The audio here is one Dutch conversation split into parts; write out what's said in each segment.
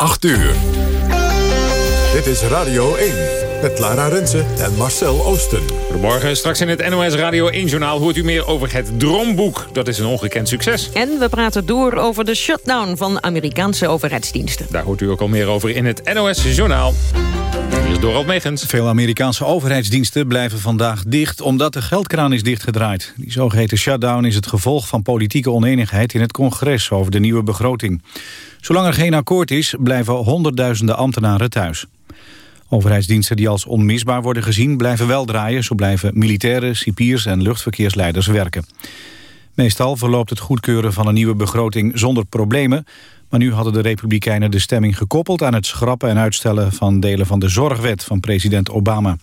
8 uur. Dit is Radio 1 met Lara Rensen en Marcel Oosten. Goedemorgen, straks in het NOS Radio 1-journaal hoort u meer over het Droomboek. Dat is een ongekend succes. En we praten door over de shutdown van Amerikaanse overheidsdiensten. Daar hoort u ook al meer over in het NOS-journaal. Hier is Dorald Megens. Veel Amerikaanse overheidsdiensten blijven vandaag dicht... omdat de geldkraan is dichtgedraaid. Die zogeheten shutdown is het gevolg van politieke oneenigheid... in het congres over de nieuwe begroting. Zolang er geen akkoord is, blijven honderdduizenden ambtenaren thuis. Overheidsdiensten die als onmisbaar worden gezien blijven wel draaien. Zo blijven militairen, cipiers en luchtverkeersleiders werken. Meestal verloopt het goedkeuren van een nieuwe begroting zonder problemen. Maar nu hadden de Republikeinen de stemming gekoppeld... aan het schrappen en uitstellen van delen van de zorgwet van president Obama.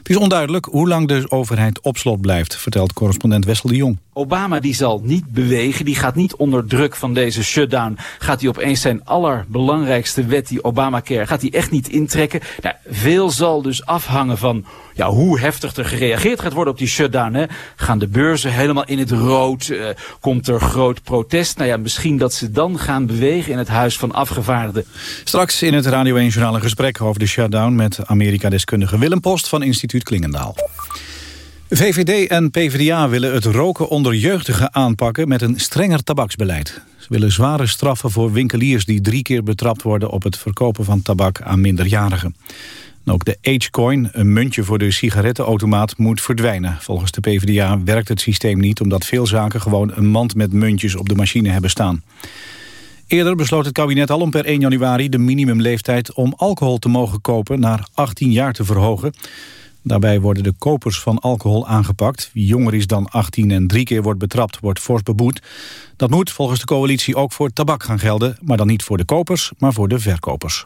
Het is onduidelijk hoe lang de overheid op slot blijft... vertelt correspondent Wessel de Jong. Obama die zal niet bewegen, die gaat niet onder druk van deze shutdown. Gaat hij opeens zijn allerbelangrijkste wet, die Obamacare, gaat hij echt niet intrekken. Nou, veel zal dus afhangen van ja, hoe heftig er gereageerd gaat worden op die shutdown. Hè. Gaan de beurzen helemaal in het rood? Uh, komt er groot protest? Nou ja, misschien dat ze dan gaan bewegen in het Huis van Afgevaardigden. Straks in het Radio 1 Journaal een gesprek over de shutdown... met Amerika-deskundige Willem Post van instituut Klingendaal. VVD en PvdA willen het roken onder jeugdigen aanpakken met een strenger tabaksbeleid. Ze willen zware straffen voor winkeliers die drie keer betrapt worden op het verkopen van tabak aan minderjarigen. ook de H-coin, een muntje voor de sigarettenautomaat, moet verdwijnen. Volgens de PvdA werkt het systeem niet omdat veel zaken gewoon een mand met muntjes op de machine hebben staan. Eerder besloot het kabinet al om per 1 januari de minimumleeftijd om alcohol te mogen kopen naar 18 jaar te verhogen. Daarbij worden de kopers van alcohol aangepakt. Wie jonger is dan 18 en drie keer wordt betrapt, wordt fors beboet. Dat moet volgens de coalitie ook voor tabak gaan gelden... maar dan niet voor de kopers, maar voor de verkopers.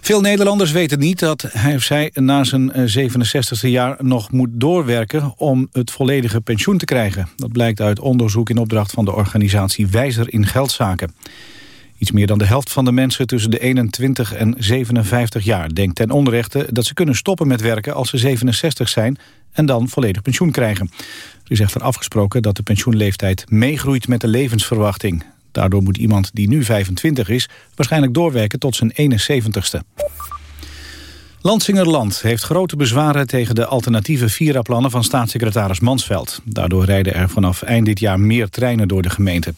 Veel Nederlanders weten niet dat hij of zij na zijn 67e eh, jaar nog moet doorwerken om het volledige pensioen te krijgen. Dat blijkt uit onderzoek in opdracht van de organisatie Wijzer in Geldzaken. Iets meer dan de helft van de mensen tussen de 21 en 57 jaar denkt ten onrechte dat ze kunnen stoppen met werken als ze 67 zijn en dan volledig pensioen krijgen. Er is echter afgesproken dat de pensioenleeftijd meegroeit met de levensverwachting. Daardoor moet iemand die nu 25 is waarschijnlijk doorwerken tot zijn 71ste. Landsingerland heeft grote bezwaren tegen de alternatieve Vira-plannen van staatssecretaris Mansveld. Daardoor rijden er vanaf eind dit jaar meer treinen door de gemeente.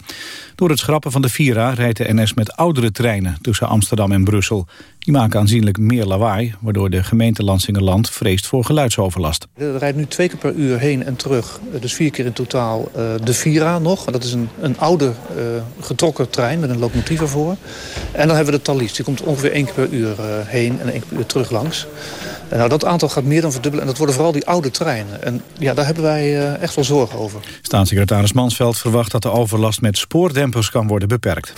Door het schrappen van de Vira rijdt de NS met oudere treinen tussen Amsterdam en Brussel. Die maken aanzienlijk meer lawaai, waardoor de gemeente Lansingerland vreest voor geluidsoverlast. Er rijdt nu twee keer per uur heen en terug, dus vier keer in totaal, eh, de Vira nog. Dat is een, een oude uh, getrokken trein met een locomotief ervoor. En dan hebben we de Thalys, die komt ongeveer één keer per uur heen en één keer per uur terug langs. En nou, dat aantal gaat meer dan verdubbelen en dat worden vooral die oude treinen. En ja, daar hebben wij echt wel zorgen over. Staatssecretaris Mansveld verwacht dat de overlast met spoordempers kan worden beperkt.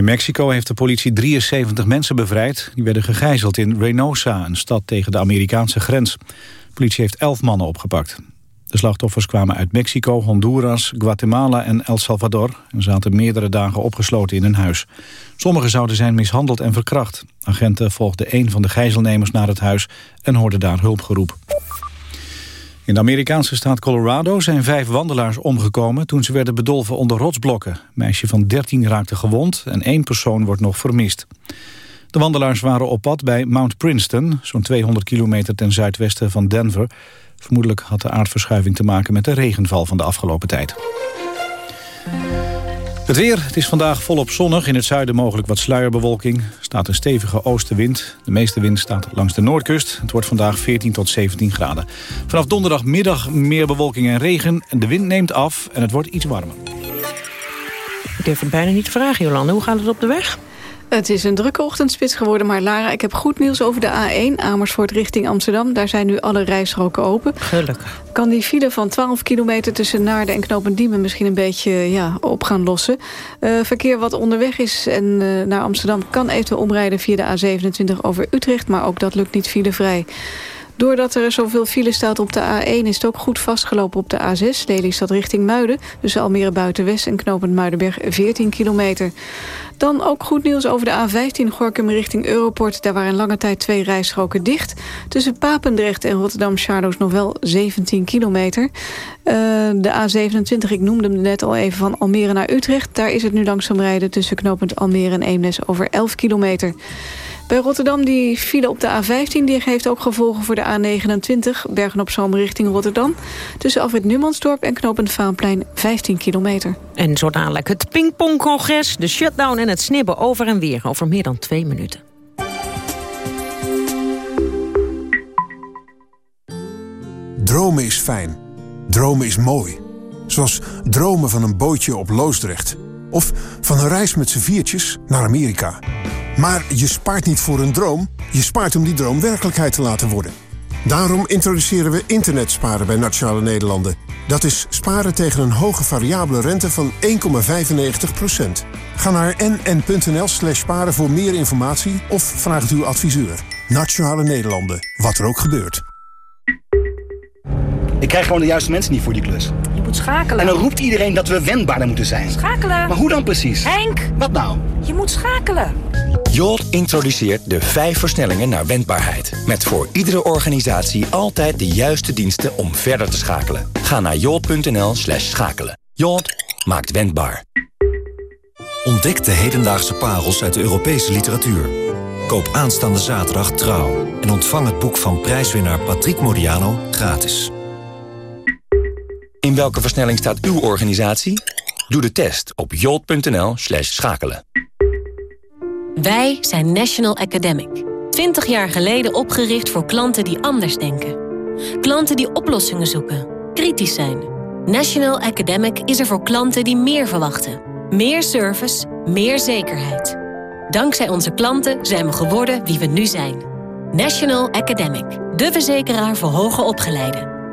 In Mexico heeft de politie 73 mensen bevrijd. Die werden gegijzeld in Reynosa, een stad tegen de Amerikaanse grens. De politie heeft 11 mannen opgepakt. De slachtoffers kwamen uit Mexico, Honduras, Guatemala en El Salvador... en zaten meerdere dagen opgesloten in een huis. Sommigen zouden zijn mishandeld en verkracht. Agenten volgden een van de gijzelnemers naar het huis en hoorden daar hulpgeroep. In de Amerikaanse staat Colorado zijn vijf wandelaars omgekomen... toen ze werden bedolven onder rotsblokken. Een meisje van 13 raakte gewond en één persoon wordt nog vermist. De wandelaars waren op pad bij Mount Princeton... zo'n 200 kilometer ten zuidwesten van Denver. Vermoedelijk had de aardverschuiving te maken met de regenval van de afgelopen tijd. Het weer, het is vandaag volop zonnig. In het zuiden mogelijk wat sluierbewolking. Er staat een stevige oostenwind. De meeste wind staat langs de noordkust. Het wordt vandaag 14 tot 17 graden. Vanaf donderdagmiddag meer bewolking en regen. De wind neemt af en het wordt iets warmer. Ik durf het bijna niet te vragen, Jolande. Hoe gaat het op de weg? Het is een drukke ochtendspits geworden, maar Lara, ik heb goed nieuws over de A1 Amersfoort richting Amsterdam. Daar zijn nu alle rijstroken open. Gelukkig. Kan die file van 12 kilometer tussen Naarden en Knopendiemen misschien een beetje ja, op gaan lossen. Uh, verkeer wat onderweg is en uh, naar Amsterdam kan eventueel omrijden via de A27 over Utrecht, maar ook dat lukt niet filevrij. Doordat er zoveel file staat op de A1 is het ook goed vastgelopen op de A6. Lelystad richting Muiden. Tussen Almere Buitenwest en Knopend Muidenberg 14 kilometer. Dan ook goed nieuws over de A15 Gorkum richting Europort. Daar waren lange tijd twee rijstroken dicht. Tussen Papendrecht en Rotterdam-Charloes nog wel 17 kilometer. Uh, de A27, ik noemde hem net al even van Almere naar Utrecht. Daar is het nu langzaam rijden tussen knooppunt Almere en Eemnes over 11 kilometer. Bij Rotterdam die file op de A15 die heeft ook gevolgen voor de A29... Bergen-op-Zoom richting Rotterdam. Tussen Alfred Numansdorp en knooppunt Vaanplein 15 kilometer. En zo dadelijk het pingpongcongres, de shutdown en het snibben over en weer... over meer dan twee minuten. Dromen is fijn. Dromen is mooi. Zoals dromen van een bootje op Loosdrecht. Of van een reis met z'n viertjes naar Amerika. Maar je spaart niet voor een droom, je spaart om die droom werkelijkheid te laten worden. Daarom introduceren we internetsparen bij Nationale Nederlanden. Dat is sparen tegen een hoge variabele rente van 1,95%. Ga naar nn.nl slash sparen voor meer informatie of vraag het uw adviseur. Nationale Nederlanden, wat er ook gebeurt. Ik krijg gewoon de juiste mensen niet voor die klus. Moet schakelen. En dan roept iedereen dat we wendbaarder moeten zijn. Schakelen. Maar hoe dan precies? Henk! Wat nou? Je moet schakelen. Jolt introduceert de vijf versnellingen naar wendbaarheid. Met voor iedere organisatie altijd de juiste diensten om verder te schakelen. Ga naar jolt.nl slash schakelen. Jolt maakt wendbaar. Ontdek de hedendaagse parels uit de Europese literatuur. Koop aanstaande zaterdag Trouw. En ontvang het boek van prijswinnaar Patrick Modiano gratis. In welke versnelling staat uw organisatie? Doe de test op jolt.nl slash schakelen. Wij zijn National Academic. 20 jaar geleden opgericht voor klanten die anders denken. Klanten die oplossingen zoeken, kritisch zijn. National Academic is er voor klanten die meer verwachten. Meer service, meer zekerheid. Dankzij onze klanten zijn we geworden wie we nu zijn. National Academic, de verzekeraar voor hoger opgeleiden.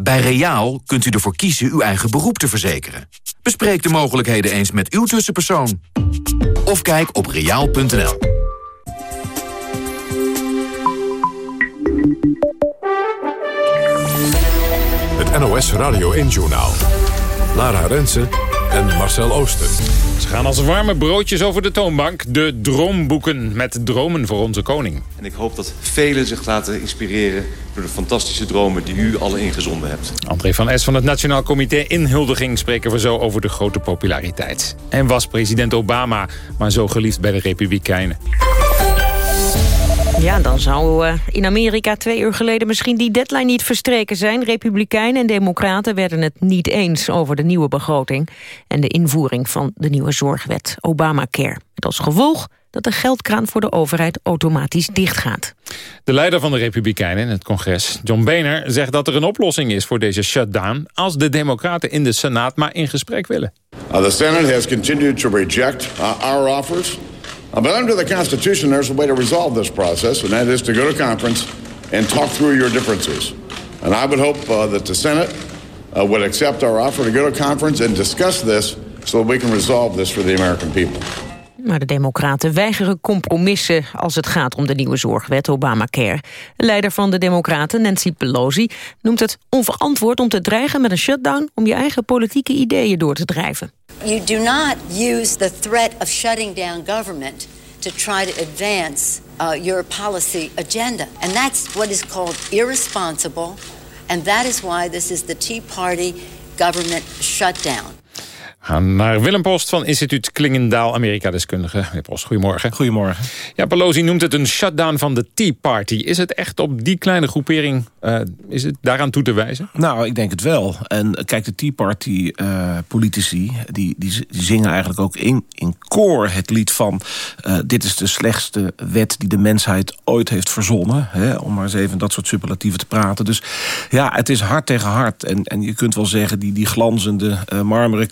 Bij Reaal kunt u ervoor kiezen uw eigen beroep te verzekeren. Bespreek de mogelijkheden eens met uw tussenpersoon. Of kijk op reaal.nl. Het NOS Radio 1-journaal. Lara Rensen en Marcel Ooster. Gaan als warme broodjes over de toonbank. De droomboeken met dromen voor onze koning. En ik hoop dat velen zich laten inspireren... door de fantastische dromen die u alle ingezonden hebt. André van S. van het Nationaal Comité Inhuldiging... spreken we zo over de grote populariteit. En was president Obama maar zo geliefd bij de Republikeinen. Ja, dan zou uh, in Amerika twee uur geleden misschien die deadline niet verstreken zijn. Republikeinen en democraten werden het niet eens over de nieuwe begroting... en de invoering van de nieuwe zorgwet Obamacare. Met als gevolg dat de geldkraan voor de overheid automatisch dichtgaat. De leider van de Republikeinen in het congres, John Boehner... zegt dat er een oplossing is voor deze shutdown... als de democraten in de Senaat maar in gesprek willen. Uh, the Senate has continued to reject uh, our offers... But under the Constitution, there's a way to resolve this process, and that is to go to conference and talk through your differences. And I would hope uh, that the Senate uh, would accept our offer to go to conference and discuss this so that we can resolve this for the American people. Maar de democraten weigeren compromissen als het gaat om de nieuwe zorgwet Obamacare. De leider van de democraten, Nancy Pelosi, noemt het onverantwoord om te dreigen met een shutdown om je eigen politieke ideeën door te drijven. You do not use the threat of shutting down government to try to advance uh, your policy agenda. And that's what is called irresponsible. And that is why this is the Tea Party government shutdown. Gaan naar Willem Post van instituut Klingendaal, Amerika-deskundige. Meneer Post, goedemorgen. Goedemorgen. Ja, Pelosi noemt het een shutdown van de Tea Party. Is het echt op die kleine groepering, uh, is het daaraan toe te wijzen? Nou, ik denk het wel. En kijk, de Tea Party uh, politici, die, die, die, zingen eigenlijk ook in, in koor het lied van... Uh, dit is de slechtste wet die de mensheid ooit heeft verzonnen. Hè, om maar eens even dat soort superlatieven te praten. Dus ja, het is hard tegen hard. En, en je kunt wel zeggen, die, die glanzende marmeren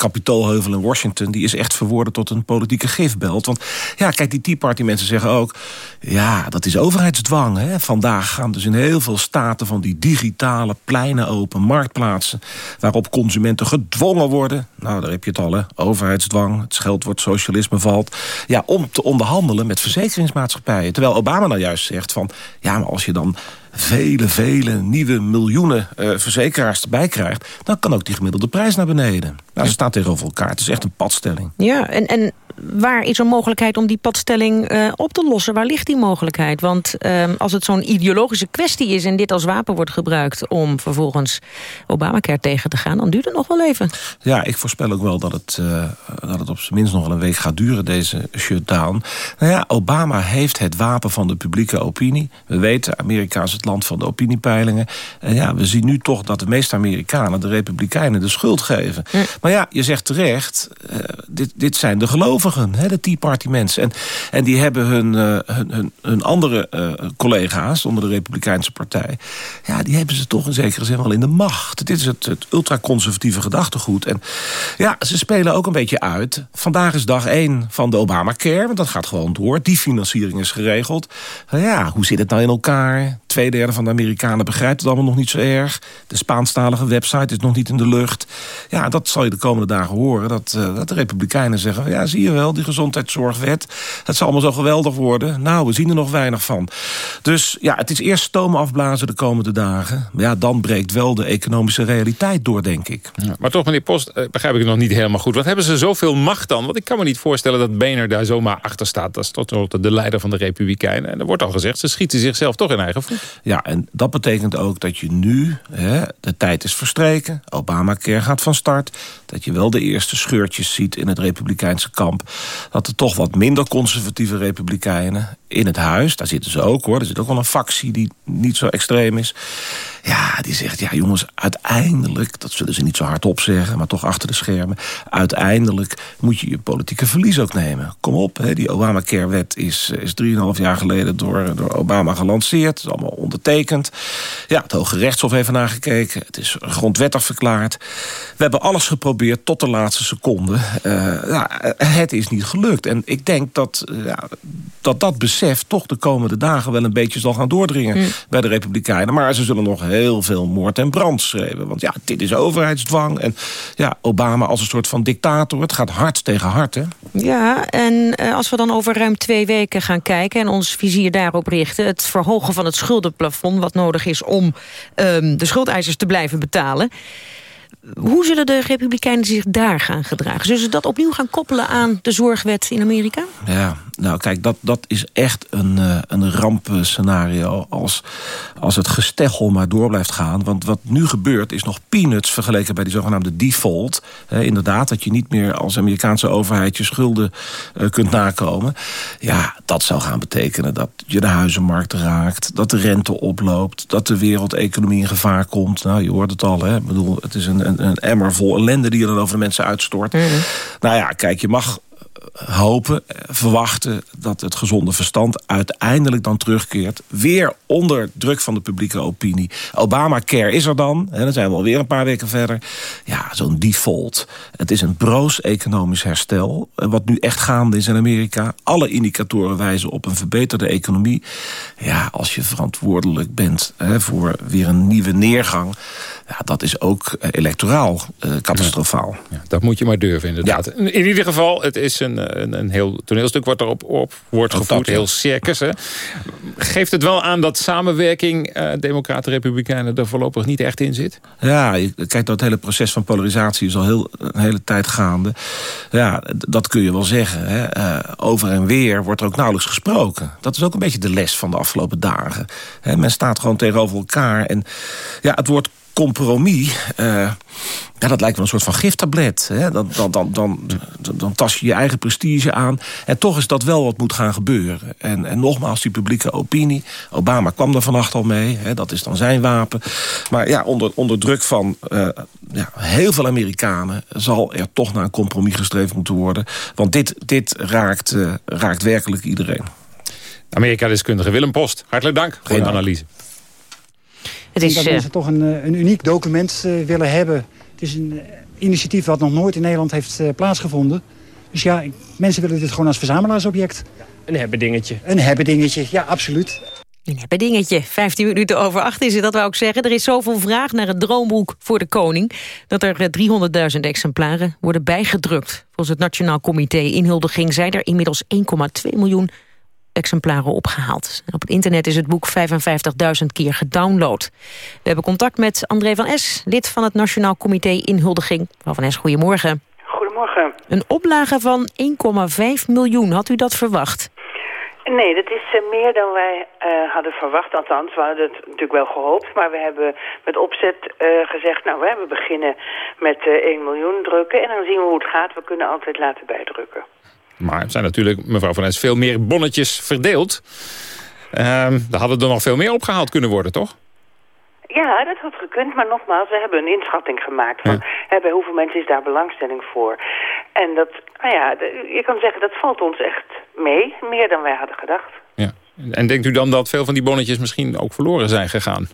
in Washington... die is echt verworden tot een politieke gifbelt. Want ja, kijk, die Tea Party mensen zeggen ook... ja, dat is overheidsdwang. Hè? Vandaag gaan dus in heel veel staten van die digitale pleinen open... marktplaatsen waarop consumenten gedwongen worden... nou, daar heb je het al, overheidsdwang, het scheldwoord socialisme valt... ja, om te onderhandelen met verzekeringsmaatschappijen. Terwijl Obama nou juist zegt van... ja, maar als je dan vele, vele nieuwe miljoenen uh, verzekeraars erbij krijgt... dan kan ook die gemiddelde prijs naar beneden. Nou, ze staan tegenover elkaar. Het is echt een padstelling. Ja, en, en waar is er mogelijkheid om die padstelling uh, op te lossen? Waar ligt die mogelijkheid? Want uh, als het zo'n ideologische kwestie is... en dit als wapen wordt gebruikt om vervolgens Obamacare tegen te gaan... dan duurt het nog wel even. Ja, ik voorspel ook wel dat het, uh, dat het op zijn minst nog wel een week gaat duren, deze shutdown. Nou ja, Obama heeft het wapen van de publieke opinie. We weten, Amerika is het land van de opiniepeilingen. En ja, we zien nu toch dat de meeste Amerikanen de Republikeinen de schuld geven. Hm. Maar ja, je zegt terecht, uh, dit, dit zijn de gelovigen, hè, de Tea Party mensen. En, en die hebben hun, uh, hun, hun, andere uh, collega's onder de Republikeinse partij... ja, die hebben ze toch in zekere zin wel in de macht. Dit is het, het ultraconservatieve gedachtegoed. En ja, ze spelen ook een beetje uit. Vandaag is dag één van de Obamacare, want dat gaat gewoon door. Die financiering is geregeld. Ja, hoe zit het nou in elkaar? Tweederde van de Amerikanen begrijpt het allemaal nog niet zo erg. De Spaanstalige website is nog niet in de lucht. Ja, dat zal je de komende dagen horen. Dat, uh, dat de Republikeinen zeggen, ja, zie je wel, die gezondheidszorgwet. Het zal allemaal zo geweldig worden. Nou, we zien er nog weinig van. Dus ja, het is eerst stoom afblazen de komende dagen. Maar ja, dan breekt wel de economische realiteit door, denk ik. Ja, maar toch, meneer Post, uh, begrijp ik het nog niet helemaal goed. Wat hebben ze zoveel macht dan? Want ik kan me niet voorstellen dat Boehner daar zomaar achter staat. Dat is tot de leider van de Republikeinen. En er wordt al gezegd, ze schieten zichzelf toch in eigen voet. Ja, en dat betekent ook dat je nu, hè, de tijd is verstreken... Obamacare gaat van start... dat je wel de eerste scheurtjes ziet in het republikeinse kamp... dat er toch wat minder conservatieve republikeinen in het huis... daar zitten ze ook, hoor, er zit ook wel een factie die niet zo extreem is... Ja, die zegt, ja jongens, uiteindelijk... dat zullen ze niet zo hardop zeggen, maar toch achter de schermen... uiteindelijk moet je je politieke verlies ook nemen. Kom op, hè, die Obamacare-wet is, is 3,5 jaar geleden door, door Obama gelanceerd. Is allemaal ondertekend. Ja, het Hoge Rechtshof heeft nagekeken. Het is grondwettig verklaard. We hebben alles geprobeerd tot de laatste seconde. Uh, ja, het is niet gelukt. En ik denk dat, ja, dat dat besef toch de komende dagen... wel een beetje zal gaan doordringen mm. bij de Republikeinen. Maar ze zullen nog heel veel moord en brand schreeuwen. Want ja, dit is overheidsdwang. En ja, Obama als een soort van dictator. Het gaat hard tegen hard, hè? Ja, en uh, als we dan over ruim twee weken gaan kijken... en ons vizier daarop richten... het verhogen van het schuldenplafond... wat nodig is om um, de schuldeisers te blijven betalen... Hoe zullen de Republikeinen zich daar gaan gedragen? Zullen ze dat opnieuw gaan koppelen aan de zorgwet in Amerika? Ja, nou kijk, dat, dat is echt een, uh, een rampscenario als, als het gesteggel maar door blijft gaan. Want wat nu gebeurt is nog peanuts vergeleken bij die zogenaamde default. Eh, inderdaad, dat je niet meer als Amerikaanse overheid je schulden uh, kunt nakomen. Ja, dat zou gaan betekenen dat je de huizenmarkt raakt, dat de rente oploopt, dat de wereldeconomie in gevaar komt. Nou, je hoort het al, hè. Ik bedoel, het is een, een emmer vol ellende die je dan over de mensen uitstort. Mm -hmm. Nou ja, kijk, je mag hopen, verwachten dat het gezonde verstand uiteindelijk dan terugkeert. Weer onder druk van de publieke opinie. Obamacare is er dan. En dan zijn we alweer een paar weken verder. Ja, zo'n default. Het is een broos economisch herstel. Wat nu echt gaande is in Amerika. Alle indicatoren wijzen op een verbeterde economie. Ja, als je verantwoordelijk bent hè, voor weer een nieuwe neergang ja, dat is ook electoraal uh, catastrofaal. Ja, dat moet je maar durven, inderdaad. Ja. In ieder geval, het is een, een, een heel toneelstuk wat erop op wordt gevoerd. Dat, heel circus. Hè. Geeft het wel aan dat samenwerking uh, Democraten-Republikeinen er voorlopig niet echt in zit? Ja, kijk, dat hele proces van polarisatie is al heel, een hele tijd gaande. Ja, dat kun je wel zeggen. Hè. Uh, over en weer wordt er ook nauwelijks gesproken. Dat is ook een beetje de les van de afgelopen dagen. Hè, men staat gewoon tegenover elkaar en ja, het wordt compromis... Uh, ja, dat lijkt wel een soort van giftablet. Hè? Dan, dan, dan, dan, dan tas je je eigen prestige aan. En toch is dat wel wat moet gaan gebeuren. En, en nogmaals, die publieke opinie. Obama kwam er vannacht al mee. Hè? Dat is dan zijn wapen. Maar ja, onder, onder druk van uh, ja, heel veel Amerikanen... zal er toch naar een compromis gestreefd moeten worden. Want dit, dit raakt, uh, raakt werkelijk iedereen. Amerika-deskundige Willem Post, hartelijk dank voor de analyse. Het is, dat mensen toch een, een uniek document willen hebben het is een eh, initiatief wat nog nooit in Nederland heeft uh, plaatsgevonden. Dus ja, mensen willen dit gewoon als verzamelaarsobject. Een hebben dingetje. Een hebben dingetje, ja, absoluut. Een hebben dingetje. 15 minuten over 8 is het, dat wou ik zeggen. Er is zoveel vraag naar het droomboek voor de koning... dat er 300.000 eh, exemplaren worden bijgedrukt. Volgens het Nationaal Comité Inhuldiging zijn er inmiddels 1,2 miljoen exemplaren opgehaald. op het internet is het boek 55.000 keer gedownload. We hebben contact met André van Es, lid van het Nationaal Comité Inhuldiging. Mevrouw van Es, goedemorgen. Goedemorgen. Een oplage van 1,5 miljoen, had u dat verwacht? Nee, dat is uh, meer dan wij uh, hadden verwacht. Althans, we hadden het natuurlijk wel gehoopt. Maar we hebben met opzet uh, gezegd... nou, we beginnen met 1 miljoen drukken... en dan zien we hoe het gaat. We kunnen altijd laten bijdrukken. Maar er zijn natuurlijk, mevrouw Van Es, veel meer bonnetjes verdeeld. Uh, daar hadden er nog veel meer opgehaald kunnen worden, toch? Ja, dat had gekund, maar nogmaals, we hebben een inschatting gemaakt van hè, bij hoeveel mensen is daar belangstelling voor. En dat, nou ja, je kan zeggen, dat valt ons echt mee, meer dan wij hadden gedacht. Ja. En denkt u dan dat veel van die bonnetjes misschien ook verloren zijn gegaan?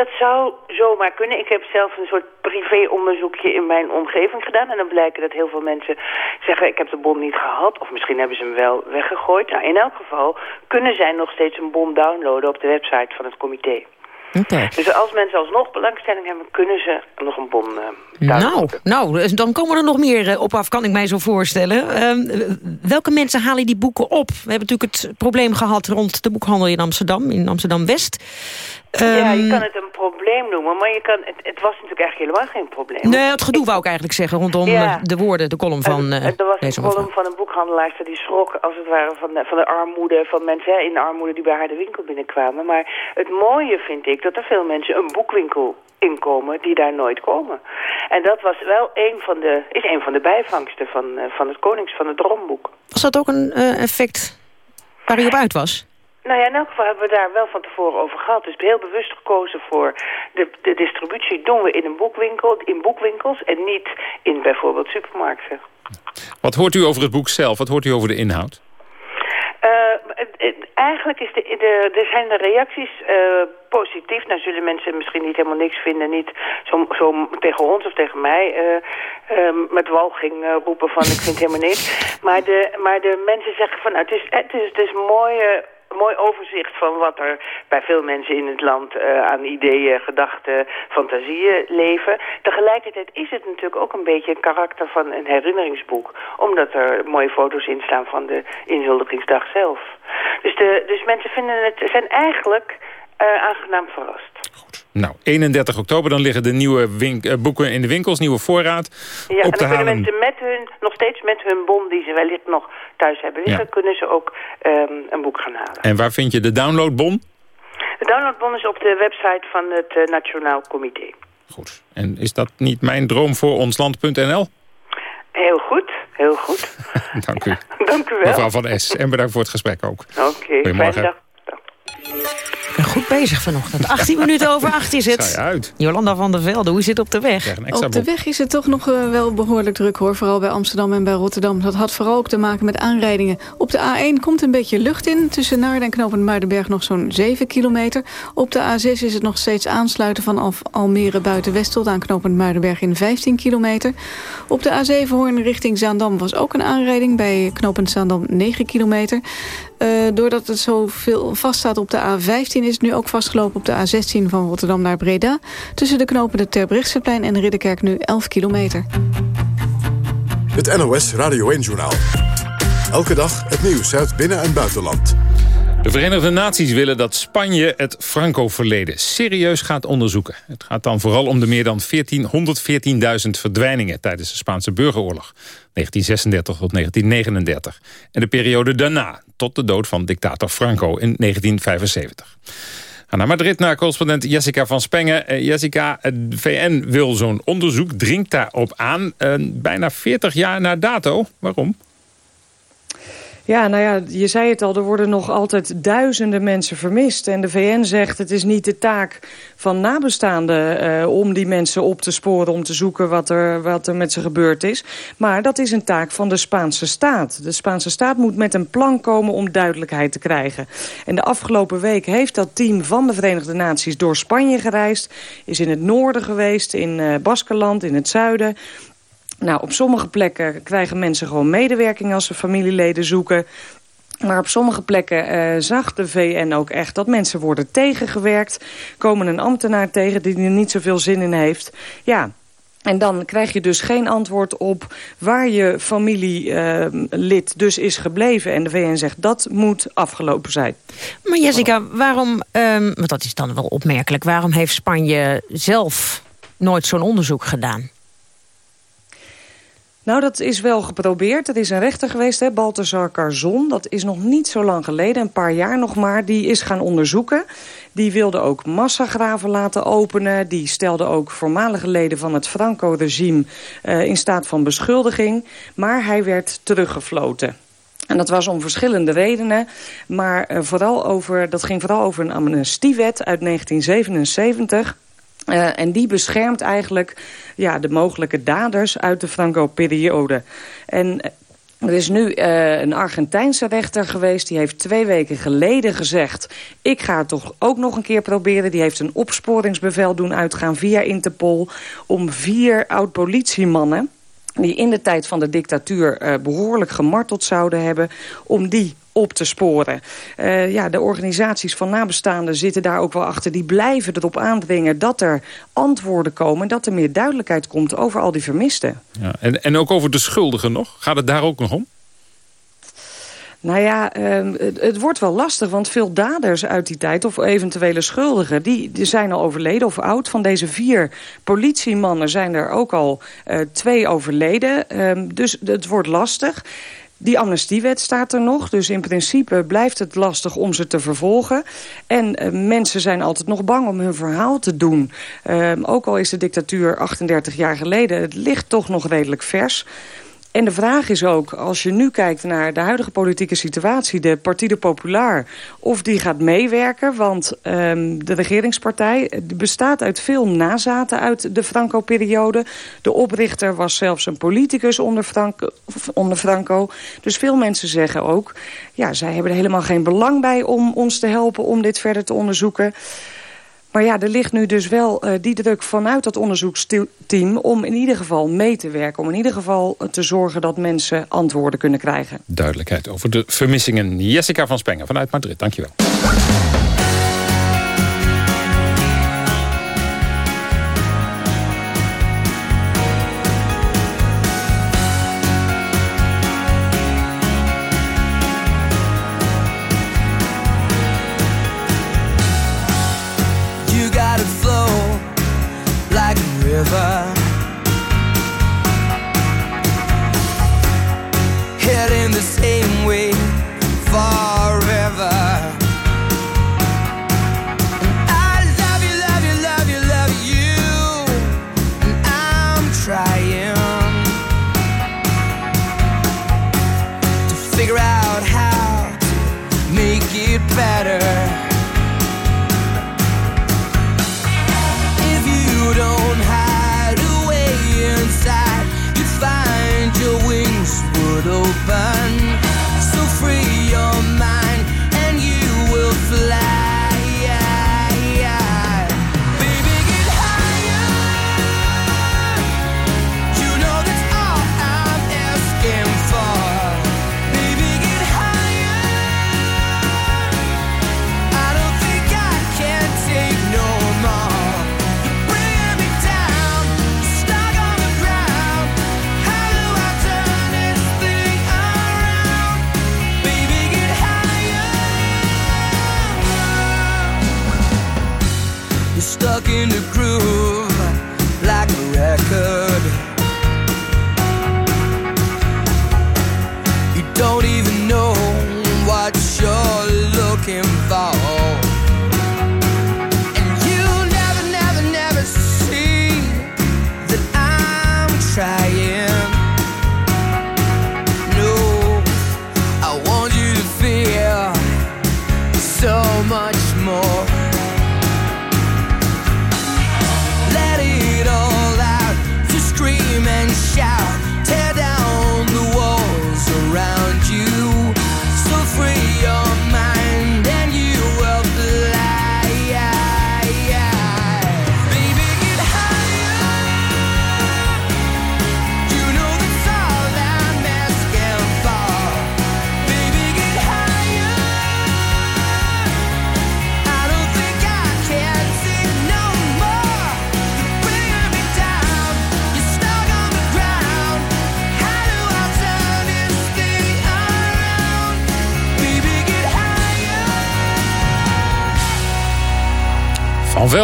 Dat zou zomaar kunnen. Ik heb zelf een soort privéonderzoekje in mijn omgeving gedaan. En dan blijken dat heel veel mensen zeggen... ik heb de bon niet gehad. Of misschien hebben ze hem wel weggegooid. Nou, in elk geval kunnen zij nog steeds een bon downloaden... op de website van het comité. Okay. Dus als mensen alsnog belangstelling hebben, kunnen ze nog een bon uh, Nou, nou, dus dan komen er nog meer uh, op af, kan ik mij zo voorstellen. Uh, welke mensen halen die boeken op? We hebben natuurlijk het probleem gehad rond de boekhandel in Amsterdam, in Amsterdam-West. Ja, je kan het een probleem noemen, maar je kan, het, het, was natuurlijk eigenlijk helemaal geen probleem. Nee, het gedoe wou ik eigenlijk zeggen rondom ja. de woorden, de column van uh, Er was een column van een boekhandelaar die schrok als het ware van de, van de armoede, van mensen hè, in de armoede die bij haar de winkel binnenkwamen. Maar het mooie vind ik dat er veel mensen een boekwinkel inkomen die daar nooit komen. En dat was wel een van de, is een van de bijvangsten van, van het Konings, van het Droomboek. Was dat ook een uh, effect waar hij op uit was? Nou ja, in elk geval hebben we daar wel van tevoren over gehad. Dus heel bewust gekozen voor de, de distributie doen we in een boekwinkel, in boekwinkels en niet in bijvoorbeeld supermarkten. Wat hoort u over het boek zelf? Wat hoort u over de inhoud? Uh, eigenlijk is de, de, er zijn de reacties uh, positief. Nou zullen mensen misschien niet helemaal niks vinden. Niet zo, zo tegen ons of tegen mij uh, met walging roepen van ik vind helemaal niks. Maar de, maar de mensen zeggen van nou, het, is, het, is, het is mooie mooi overzicht van wat er bij veel mensen in het land uh, aan ideeën, gedachten, fantasieën leven. Tegelijkertijd is het natuurlijk ook een beetje een karakter van een herinneringsboek. Omdat er mooie foto's in staan van de inhuldigingsdag zelf. Dus, de, dus mensen vinden het, zijn eigenlijk aangenaam verrast. Goed. Nou, 31 oktober, dan liggen de nieuwe uh, boeken in de winkels, nieuwe voorraad. Ja, op en dan te kunnen halen. mensen met hun, nog steeds met hun bon die ze wellicht nog thuis hebben liggen, ja. kunnen ze ook um, een boek gaan halen. En waar vind je de downloadbon? De downloadbon is op de website van het uh, Nationaal Comité. Goed. En is dat niet mijn droom voor onsland.nl? Heel goed, heel goed. Dank u. Dank u wel. Mevrouw Van S. En bedankt voor het gesprek ook. Oké, okay, Goedemorgen. dag. Ben goed bezig vanochtend. 18 minuten over 8 is het. uit. Jolanda van der Velde, hoe zit het op de weg? Op de weg is het toch nog uh, wel behoorlijk druk hoor. Vooral bij Amsterdam en bij Rotterdam. Dat had vooral ook te maken met aanrijdingen. Op de A1 komt een beetje lucht in. Tussen Naarden en Knopend Muidenberg nog zo'n 7 kilometer. Op de A6 is het nog steeds aansluiten van Al Almere buiten West aan Knopend Muidenberg in 15 kilometer. Op de A7 Hoorn richting Zaandam was ook een aanrijding. Bij Knopend Zaandam 9 kilometer. Uh, doordat het zoveel vaststaat op de A15 is het nu ook vastgelopen op de A16 van Rotterdam naar Breda. Tussen de knopen de Terbrechtseplein en Ridderkerk nu 11 kilometer. Het NOS Radio 1-journaal. Elke dag het nieuws uit binnen- en buitenland. De Verenigde Naties willen dat Spanje het Franco-verleden serieus gaat onderzoeken. Het gaat dan vooral om de meer dan 114.000 verdwijningen tijdens de Spaanse burgeroorlog. 1936 tot 1939. En de periode daarna, tot de dood van dictator Franco in 1975. Ga naar Madrid naar correspondent Jessica van Spengen. Uh, Jessica, de VN wil zo'n onderzoek, dringt daarop aan. Uh, bijna 40 jaar na dato. Waarom? Ja, nou ja, je zei het al, er worden nog altijd duizenden mensen vermist. En de VN zegt het is niet de taak van nabestaanden uh, om die mensen op te sporen... om te zoeken wat er, wat er met ze gebeurd is. Maar dat is een taak van de Spaanse staat. De Spaanse staat moet met een plan komen om duidelijkheid te krijgen. En de afgelopen week heeft dat team van de Verenigde Naties door Spanje gereisd. Is in het noorden geweest, in uh, Baskeland, in het zuiden... Nou, op sommige plekken krijgen mensen gewoon medewerking als ze familieleden zoeken. Maar op sommige plekken uh, zag de VN ook echt dat mensen worden tegengewerkt. Komen een ambtenaar tegen die er niet zoveel zin in heeft. Ja, en dan krijg je dus geen antwoord op waar je familielid uh, dus is gebleven. En de VN zegt dat moet afgelopen zijn. Maar Jessica, waarom, um, want dat is dan wel opmerkelijk... waarom heeft Spanje zelf nooit zo'n onderzoek gedaan? Nou, dat is wel geprobeerd. Er is een rechter geweest, hè, Balthazar Carzon. Dat is nog niet zo lang geleden, een paar jaar nog maar. Die is gaan onderzoeken. Die wilde ook massagraven laten openen. Die stelde ook voormalige leden van het Franco-regime uh, in staat van beschuldiging. Maar hij werd teruggefloten. En dat was om verschillende redenen. Maar uh, vooral over, dat ging vooral over een amnestiewet uit 1977... Uh, en die beschermt eigenlijk ja, de mogelijke daders uit de Franco-periode. En er is nu uh, een Argentijnse rechter geweest. Die heeft twee weken geleden gezegd... ik ga het toch ook nog een keer proberen. Die heeft een opsporingsbevel doen uitgaan via Interpol... om vier oud-politiemannen die in de tijd van de dictatuur behoorlijk gemarteld zouden hebben... om die op te sporen. Uh, ja, de organisaties van nabestaanden zitten daar ook wel achter. Die blijven erop aandringen dat er antwoorden komen... dat er meer duidelijkheid komt over al die vermisten. Ja, en, en ook over de schuldigen nog? Gaat het daar ook nog om? Nou ja, uh, het, wordt wel lastig, want veel daders uit die tijd... of eventuele schuldigen, die, zijn al overleden of oud. Van deze vier politiemannen zijn er ook al uh, twee overleden. Uh, dus het wordt lastig. Die amnestiewet staat er nog, dus in principe blijft het lastig om ze te vervolgen. En uh, mensen zijn altijd nog bang om hun verhaal te doen. Uh, ook al is de dictatuur 38 jaar geleden, het ligt toch nog redelijk vers. En de vraag is ook, als je nu kijkt naar de huidige politieke situatie... de Partide Populair, of die gaat meewerken. Want um, de regeringspartij bestaat uit veel nazaten uit de Franco-periode. De oprichter was zelfs een politicus onder Franco, onder Franco. Dus veel mensen zeggen ook... ja, zij hebben er helemaal geen belang bij om ons te helpen... om dit verder te onderzoeken... Maar ja, er ligt nu dus wel uh, die druk vanuit dat onderzoeksteam... om in ieder geval mee te werken. Om in ieder geval te zorgen dat mensen antwoorden kunnen krijgen. Duidelijkheid over de vermissingen. Jessica van Spengen vanuit Madrid, dankjewel.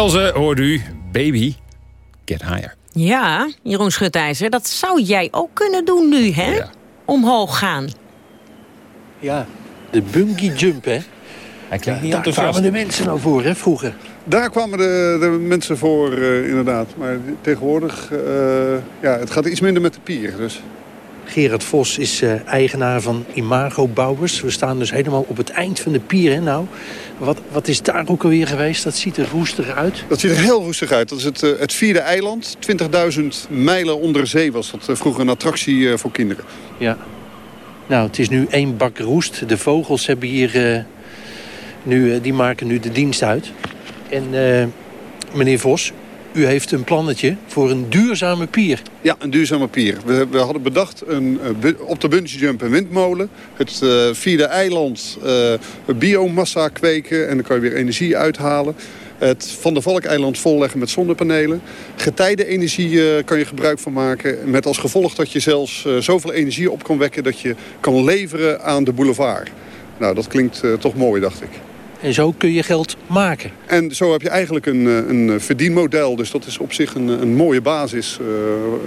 Velzen hoort u Baby Get Higher. Ja, Jeroen Schutijzer, dat zou jij ook kunnen doen nu, hè? Omhoog gaan. Ja, de bungee jump, hè? Hij klinkt niet Daar kwamen de mensen nou voor, hè, vroeger. Daar kwamen de, de mensen voor, eh, inderdaad. Maar tegenwoordig, eh, ja, het gaat iets minder met de pier. Dus. Gerard Vos is eh, eigenaar van Imago Bouwers. We staan dus helemaal op het eind van de pier, hè, nou. Wat, wat is daar ook alweer geweest? Dat ziet er roestig uit. Dat ziet er heel roestig uit. Dat is het, eh, het vierde eiland. 20.000 mijlen onder zee was dat eh, vroeger een attractie voor kinderen. Ja. Nou, het is nu één bak roest. De vogels hebben hier... nu, die maken nu de dienst uit. En meneer Vos, u heeft een plannetje voor een duurzame pier. Ja, een duurzame pier. We, we hadden bedacht een, eh, op de bungee jump een windmolen. Het eh, vierde eiland eh, biomassa kweken en dan kan je weer energie uithalen. Het Van der Valk-eiland volleggen met zonnepanelen. Getijdenenergie kan je gebruik van maken. Met als gevolg dat je zelfs eh, zoveel energie op kan wekken... dat je kan leveren aan de boulevard. Nou, dat klinkt toch mooi, dacht ik. En zo kun je geld maken. En zo heb je eigenlijk een, eh, een verdienmodel. Dus dat is op zich een, een mooie basis eh,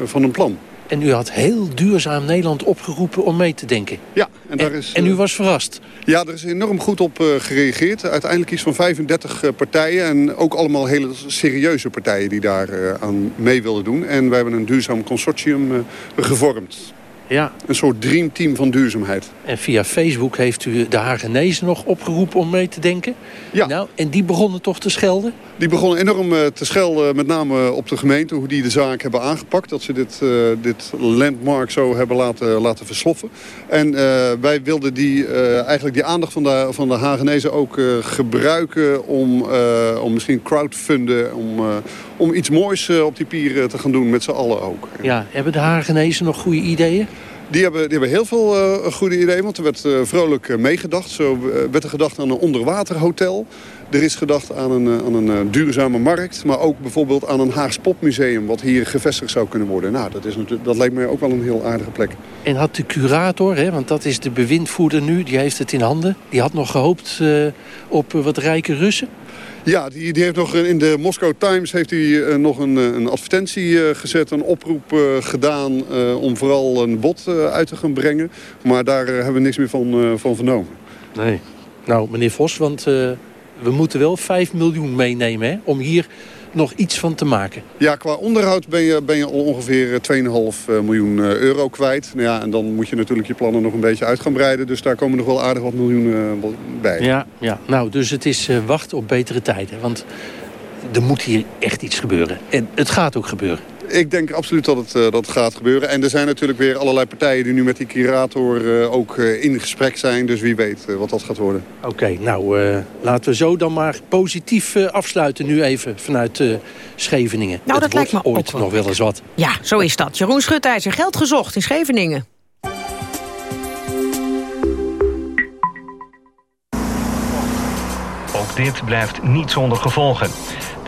van een plan. En u had heel duurzaam Nederland opgeroepen om mee te denken. Ja, en daar is... En u was verrast. Ja, er is enorm goed op eh, gereageerd. Uiteindelijk iets van 35 eh, partijen. En ook allemaal hele serieuze partijen die daar eh, aan mee wilden doen. En wij hebben een duurzaam consortium eh, gevormd. Ja. Een soort dreamteam van duurzaamheid. En via Facebook heeft u de Hagenezen nog opgeroepen om mee te denken. Ja. Nou, en die begonnen toch te schelden? Die begonnen enorm eh, te schelden, met name op de gemeente, hoe die de zaak hebben aangepakt. Dat ze dit, eh, dit landmark zo hebben laten, laten versloffen. En eh, wij wilden die, eigenlijk die aandacht van de, van de Hagenezen ook gebruiken om, om misschien crowdfunden, om, om iets moois op die pier te gaan doen met z'n allen ook. Ja, hebben de Hagenezen nog goede ideeën? Die hebben, die hebben heel veel eh, goede ideeën, want er werd eh, vrolijk eh, meegedacht. Zo werd er gedacht aan een onderwaterhotel. Er is gedacht aan een, aan een duurzame markt, maar ook bijvoorbeeld aan een Haags popmuseum... wat hier gevestigd zou kunnen worden. Nou, dat, is dat lijkt mij ook wel een heel aardige plek. En had de curator, hè, want dat is de bewindvoerder nu, die heeft het in handen. Die had nog gehoopt eh, op wat rijke Russen. Ja, die, die heeft nog in de Moscow Times heeft hij eh, nog een, eh, een advertentie eh, gezet, een oproep gedaan om vooral een bod uit te gaan brengen. Maar daar hebben we niks meer van, van vernomen. Nee. Nou, meneer Vos, want we moeten wel 5 miljoen meenemen hè, om hier nog iets van te maken. Ja, qua onderhoud ben je, ben je al ongeveer eh, 2,5 miljoen eh, euro kwijt. Nou ja, en dan moet je natuurlijk je plannen nog een beetje uit gaan breiden. Dus daar komen nog wel aardig wat miljoenen eh, bij. Ja, ja. nou, dus het is eh, wachten op betere tijden. Want er moet hier echt iets gebeuren. En het gaat ook gebeuren. Ik denk absoluut dat het, eh, dat het gaat gebeuren. En er zijn natuurlijk weer allerlei partijen die nu met die curator eh, ook eh, in gesprek zijn. Dus wie weet wat dat gaat worden. Oké, nou, eh, laten we zo dan maar positief afsluiten nu even vanuit eh, Scheveningen. Nou, het dat lijkt me ooit ook wel. nog wel eens wat. Ja, zo is dat. Jeroen Schutijzer, geld gezocht in Scheveningen. Ook dit blijft niet zonder gevolgen.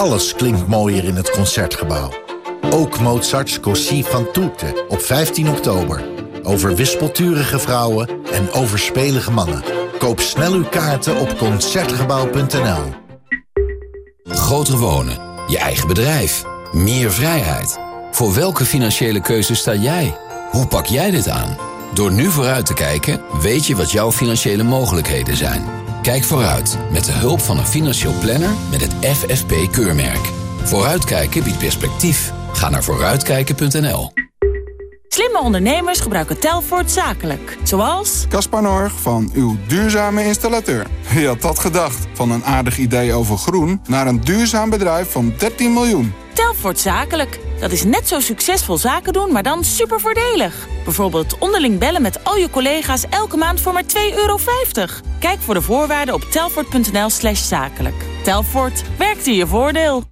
Alles klinkt mooier in het Concertgebouw. Ook Mozart's Così van tutte op 15 oktober. Over wispelturige vrouwen en overspelige mannen. Koop snel uw kaarten op Concertgebouw.nl. Groter wonen, je eigen bedrijf, meer vrijheid. Voor welke financiële keuze sta jij? Hoe pak jij dit aan? Door nu vooruit te kijken, weet je wat jouw financiële mogelijkheden zijn. Kijk vooruit met de hulp van een financieel planner met het FFP-keurmerk. Vooruitkijken biedt perspectief. Ga naar vooruitkijken.nl. Slimme ondernemers gebruiken Telfort zakelijk. Zoals... Caspar Norg van uw duurzame installateur. Wie had dat gedacht? Van een aardig idee over groen naar een duurzaam bedrijf van 13 miljoen. Telfort zakelijk. Dat is net zo succesvol zaken doen, maar dan super voordelig. Bijvoorbeeld onderling bellen met al je collega's elke maand voor maar 2,50 euro. Kijk voor de voorwaarden op telfort.nl slash zakelijk. Telfort, werkt in je voordeel.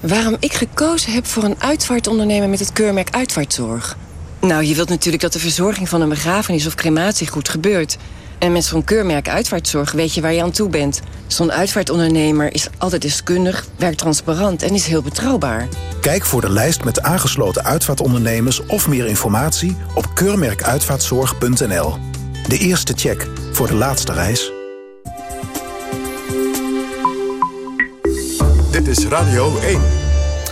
Waarom ik gekozen heb voor een uitvaartondernemer met het keurmerk Uitvaartzorg? Nou, je wilt natuurlijk dat de verzorging van een begrafenis of crematie goed gebeurt. En met zo'n keurmerk Uitvaartzorg weet je waar je aan toe bent. Zo'n uitvaartondernemer is altijd deskundig, werkt transparant en is heel betrouwbaar. Kijk voor de lijst met aangesloten uitvaartondernemers of meer informatie op keurmerkuitvaartzorg.nl. De eerste check voor de laatste reis. Dit is Radio 1.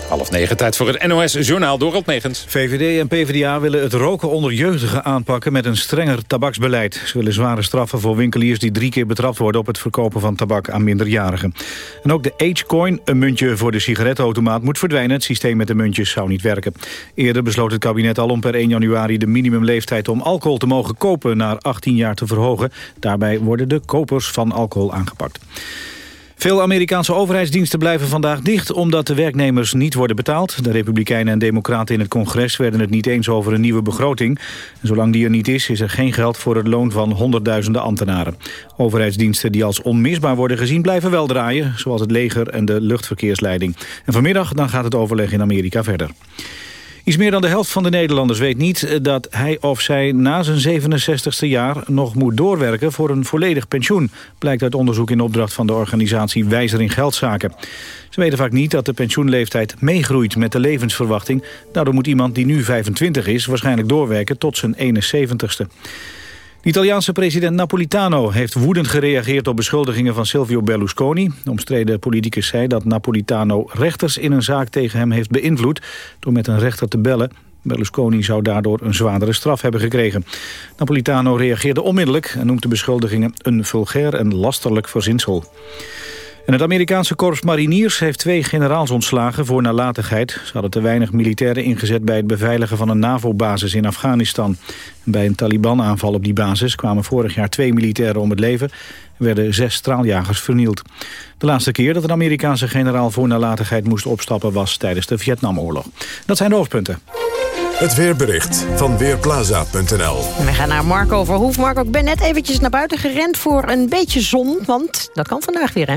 Half negen, tijd voor het NOS-journaal Dorald Megens. VVD en PvdA willen het roken onder jeugdigen aanpakken met een strenger tabaksbeleid. Ze willen zware straffen voor winkeliers die drie keer betrapt worden op het verkopen van tabak aan minderjarigen. En ook de H-coin, een muntje voor de sigarettenautomaat, moet verdwijnen. Het systeem met de muntjes zou niet werken. Eerder besloot het kabinet al om per 1 januari de minimumleeftijd om alcohol te mogen kopen naar 18 jaar te verhogen. Daarbij worden de kopers van alcohol aangepakt. Veel Amerikaanse overheidsdiensten blijven vandaag dicht... omdat de werknemers niet worden betaald. De Republikeinen en Democraten in het congres werden het niet eens over een nieuwe begroting. En zolang die er niet is, is er geen geld voor het loon van honderdduizenden ambtenaren. Overheidsdiensten die als onmisbaar worden gezien blijven wel draaien... zoals het leger en de luchtverkeersleiding. En vanmiddag dan gaat het overleg in Amerika verder. Iets meer dan de helft van de Nederlanders weet niet eh, dat hij of zij na zijn 67ste jaar nog moet doorwerken voor een volledig pensioen. Blijkt uit onderzoek in opdracht van de organisatie Wijzer in Geldzaken. Ze weten vaak niet dat de pensioenleeftijd meegroeit met de levensverwachting. Daardoor moet iemand die nu 25 is waarschijnlijk doorwerken tot zijn 71ste. De Italiaanse president Napolitano heeft woedend gereageerd op beschuldigingen van Silvio Berlusconi. De omstreden politicus zei dat Napolitano rechters in een zaak tegen hem heeft beïnvloed door met een rechter te bellen. Berlusconi zou daardoor een zwaardere straf hebben gekregen. Napolitano reageerde onmiddellijk en noemt de beschuldigingen een vulgair en lasterlijk verzinsel. En het Amerikaanse korps mariniers heeft twee generaals ontslagen voor nalatigheid. Ze hadden te weinig militairen ingezet bij het beveiligen van een NAVO-basis in Afghanistan. Bij een Taliban-aanval op die basis kwamen vorig jaar twee militairen om het leven... en werden zes straaljagers vernield. De laatste keer dat een Amerikaanse generaal voor nalatigheid moest opstappen was tijdens de Vietnamoorlog. Dat zijn de hoofdpunten. Het weerbericht van Weerplaza.nl We gaan naar Marco Verhoef. Marco, ik ben net eventjes naar buiten gerend voor een beetje zon. Want dat kan vandaag weer, hè?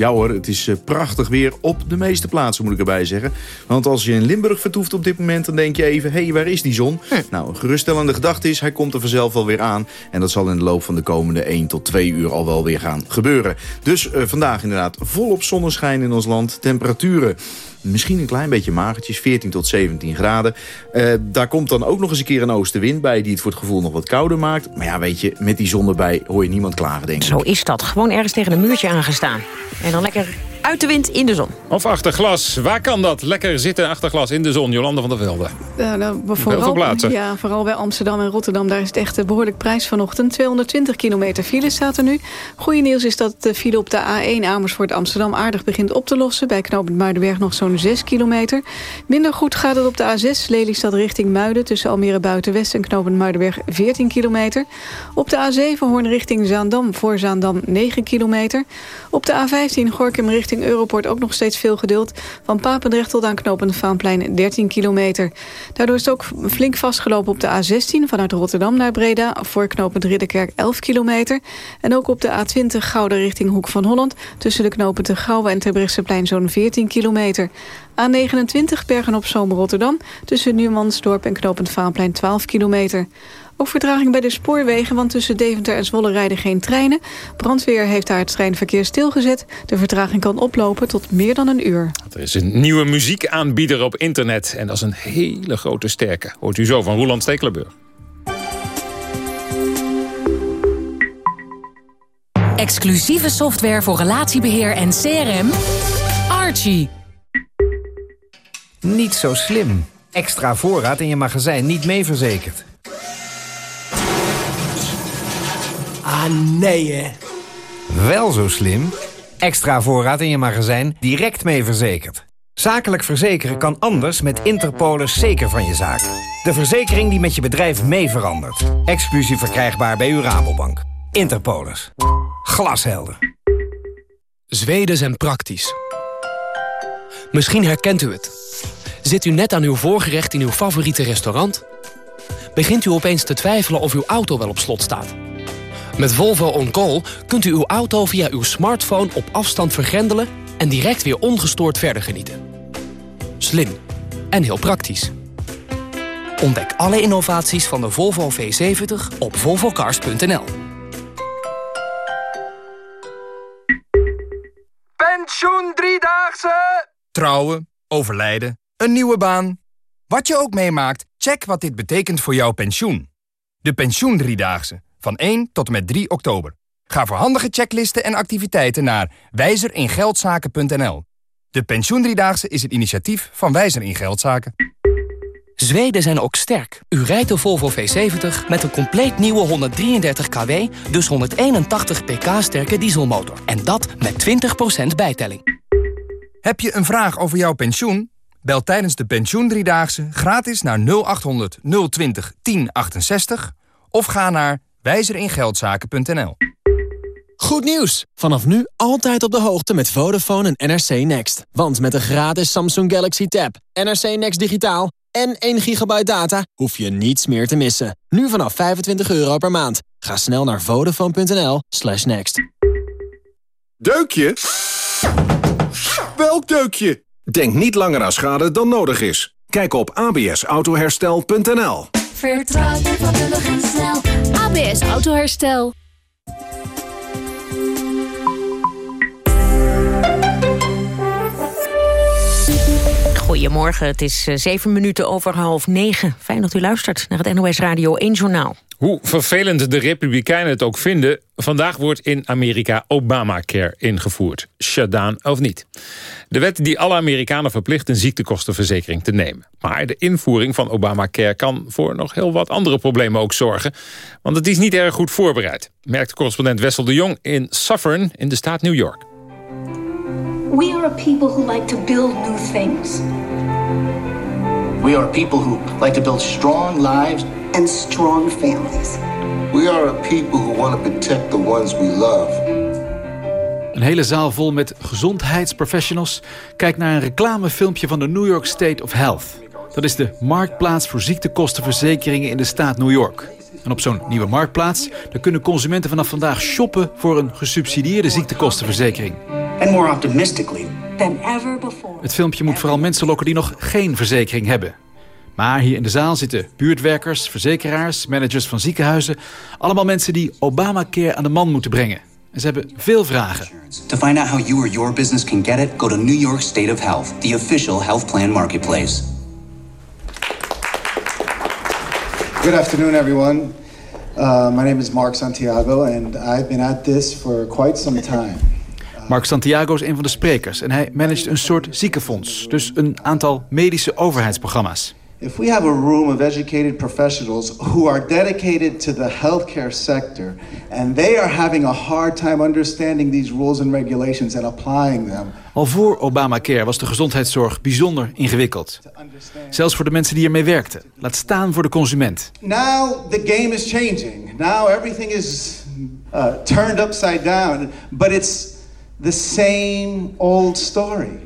Ja hoor, het is eh, prachtig weer op de meeste plaatsen moet ik erbij zeggen. Want als je in Limburg vertoeft op dit moment, dan denk je even... hé, hey, waar is die zon? Nou, een geruststellende gedachte is, hij komt er vanzelf wel weer aan. En dat zal in de loop van de komende 1 tot 2 uur al wel weer gaan gebeuren. Dus eh, vandaag inderdaad volop zonneschijn in ons land. Temperaturen misschien een klein beetje magertjes, 14 tot 17 graden. Eh, daar komt dan ook nog eens een keer een oostenwind bij... die het voor het gevoel nog wat kouder maakt. Maar ja, weet je, met die zon erbij hoor je niemand klagen, denk ik. Zo is dat. Gewoon ergens tegen een muurtje aangestaan. En dan lekker uit de wind in de zon. Of achter glas. Waar kan dat? Lekker zitten achter glas in de zon. Jolande van der Velde. Ja, nou, veel vooral, plaatsen. Ja, vooral bij Amsterdam en Rotterdam. Daar is het echt eh, behoorlijk prijs vanochtend. 220 kilometer file staat er nu. Goeie nieuws is dat de file op de A1 Amersfoort Amsterdam aardig begint op te lossen. Bij knooppunt Muidenberg nog zo'n 6 kilometer. Minder goed gaat het op de A6 Lelystad richting Muiden... tussen Almere Buitenwest en knooppunt Muidenberg 14 kilometer. Op de A7 Hoorn richting Zaandam voor Zaandam 9 kilometer. Op de A15 Gorkum richting Europort ook nog steeds veel geduld. Van Papendrecht tot aan knooppunt Vaanplein 13 kilometer. Daardoor is het ook flink vastgelopen op de A16 vanuit Rotterdam naar Breda. Voor knooppunt Ridderkerk 11 kilometer. En ook op de A20 Gouden richting Hoek van Holland. Tussen de knooppunten Gouwen en Terbrechtseplein zo'n 14 kilometer. A29 Bergen op Zoom Rotterdam. Tussen Numansdorp en knooppunt Vaanplein 12 kilometer. Ook vertraging bij de spoorwegen, want tussen Deventer en Zwolle rijden geen treinen. Brandweer heeft daar het treinverkeer stilgezet. De vertraging kan oplopen tot meer dan een uur. Er is een nieuwe muziekaanbieder op internet. En dat is een hele grote sterke. Hoort u zo van Roland Stekelenburg. Exclusieve software voor relatiebeheer en CRM. Archie. Niet zo slim. Extra voorraad in je magazijn niet mee verzekerd. Ah, nee hè. Wel zo slim. Extra voorraad in je magazijn direct mee verzekerd. Zakelijk verzekeren kan anders met Interpolis zeker van je zaak. De verzekering die met je bedrijf mee verandert. Exclusief verkrijgbaar bij uw Rabobank. Interpolis. Glashelder. Zweden zijn praktisch. Misschien herkent u het. Zit u net aan uw voorgerecht in uw favoriete restaurant? Begint u opeens te twijfelen of uw auto wel op slot staat? Met Volvo On Call kunt u uw auto via uw smartphone op afstand vergrendelen en direct weer ongestoord verder genieten. Slim en heel praktisch. Ontdek alle innovaties van de Volvo V70 op volvocars.nl. Pensioen Driedaagse! Trouwen, overlijden, een nieuwe baan. Wat je ook meemaakt, check wat dit betekent voor jouw pensioen. De Pensioen Driedaagse, van 1 tot en met 3 oktober. Ga voor handige checklisten en activiteiten naar wijzeringeldzaken.nl. De Pensioendriedaagse is het initiatief van Wijzer in Geldzaken. Zweden zijn ook sterk. U rijdt de Volvo V70 met een compleet nieuwe 133 kW, dus 181 pk sterke dieselmotor. En dat met 20% bijtelling. Heb je een vraag over jouw pensioen? Bel tijdens de Pensioendriedaagse gratis naar 0800 020 1068 of ga naar wijzeringeldzaken.nl. Goed nieuws! Vanaf nu altijd op de hoogte met Vodafone en NRC Next. Want met een gratis Samsung Galaxy Tab, NRC Next digitaal en 1 gigabyte data... hoef je niets meer te missen. Nu vanaf 25 euro per maand. Ga snel naar vodafone.nl slash next. Deukje? Welk deukje? Denk niet langer aan schade dan nodig is. Kijk op absautoherstel.nl Vertrouw vakkundig en snel. ABS Autoherstel. Goedemorgen, het is eh, zeven minuten over half negen. Fijn dat u luistert naar het NOS Radio 1 Journaal. Hoe vervelend de Republikeinen het ook vinden... vandaag wordt in Amerika Obamacare ingevoerd. Shutdown of niet. De wet die alle Amerikanen verplicht een ziektekostenverzekering te nemen. Maar de invoering van Obamacare kan voor nog heel wat andere problemen ook zorgen. Want het is niet erg goed voorbereid. Merkt correspondent Wessel de Jong in Suffern in de staat New York. We are a people who like to build new things. We are a people who like to build strong lives and strong families. We are a people who want to protect the ones we love. Een hele zaal vol met gezondheidsprofessionals kijkt naar een reclamefilmpje van de New York State of Health. Dat is de marktplaats voor ziektekostenverzekeringen in de staat New York. En op zo'n nieuwe marktplaats daar kunnen consumenten vanaf vandaag shoppen voor een gesubsidieerde ziektekostenverzekering. And more optimistically than ever before. Het filmpje moet vooral mensen lokken die nog geen verzekering hebben. Maar hier in de zaal zitten buurtwerkers, verzekeraars, managers van ziekenhuizen. Allemaal mensen die Obamacare aan de man moeten brengen. En ze hebben veel vragen. To find out how you or your business can get it, go to New York State of Health, the official health plan marketplace. Good afternoon, everyone. Uh, my name is Mark Santiago, and I've been at this for quite some time. Mark Santiago is een van de sprekers en hij managt een soort ziekenfonds. Dus een aantal medische overheidsprogramma's. If we have a room of educated professionals who are dedicated to the healthcare sector and they are having a hard time understanding these rules and regulations and applying them. Al voor Obamacare was de gezondheidszorg bijzonder ingewikkeld. Zelfs voor de mensen die ermee werkten. Laat staan voor de consument. Now the game is changing. Now everything is uh, turned upside down, but it's the same old story.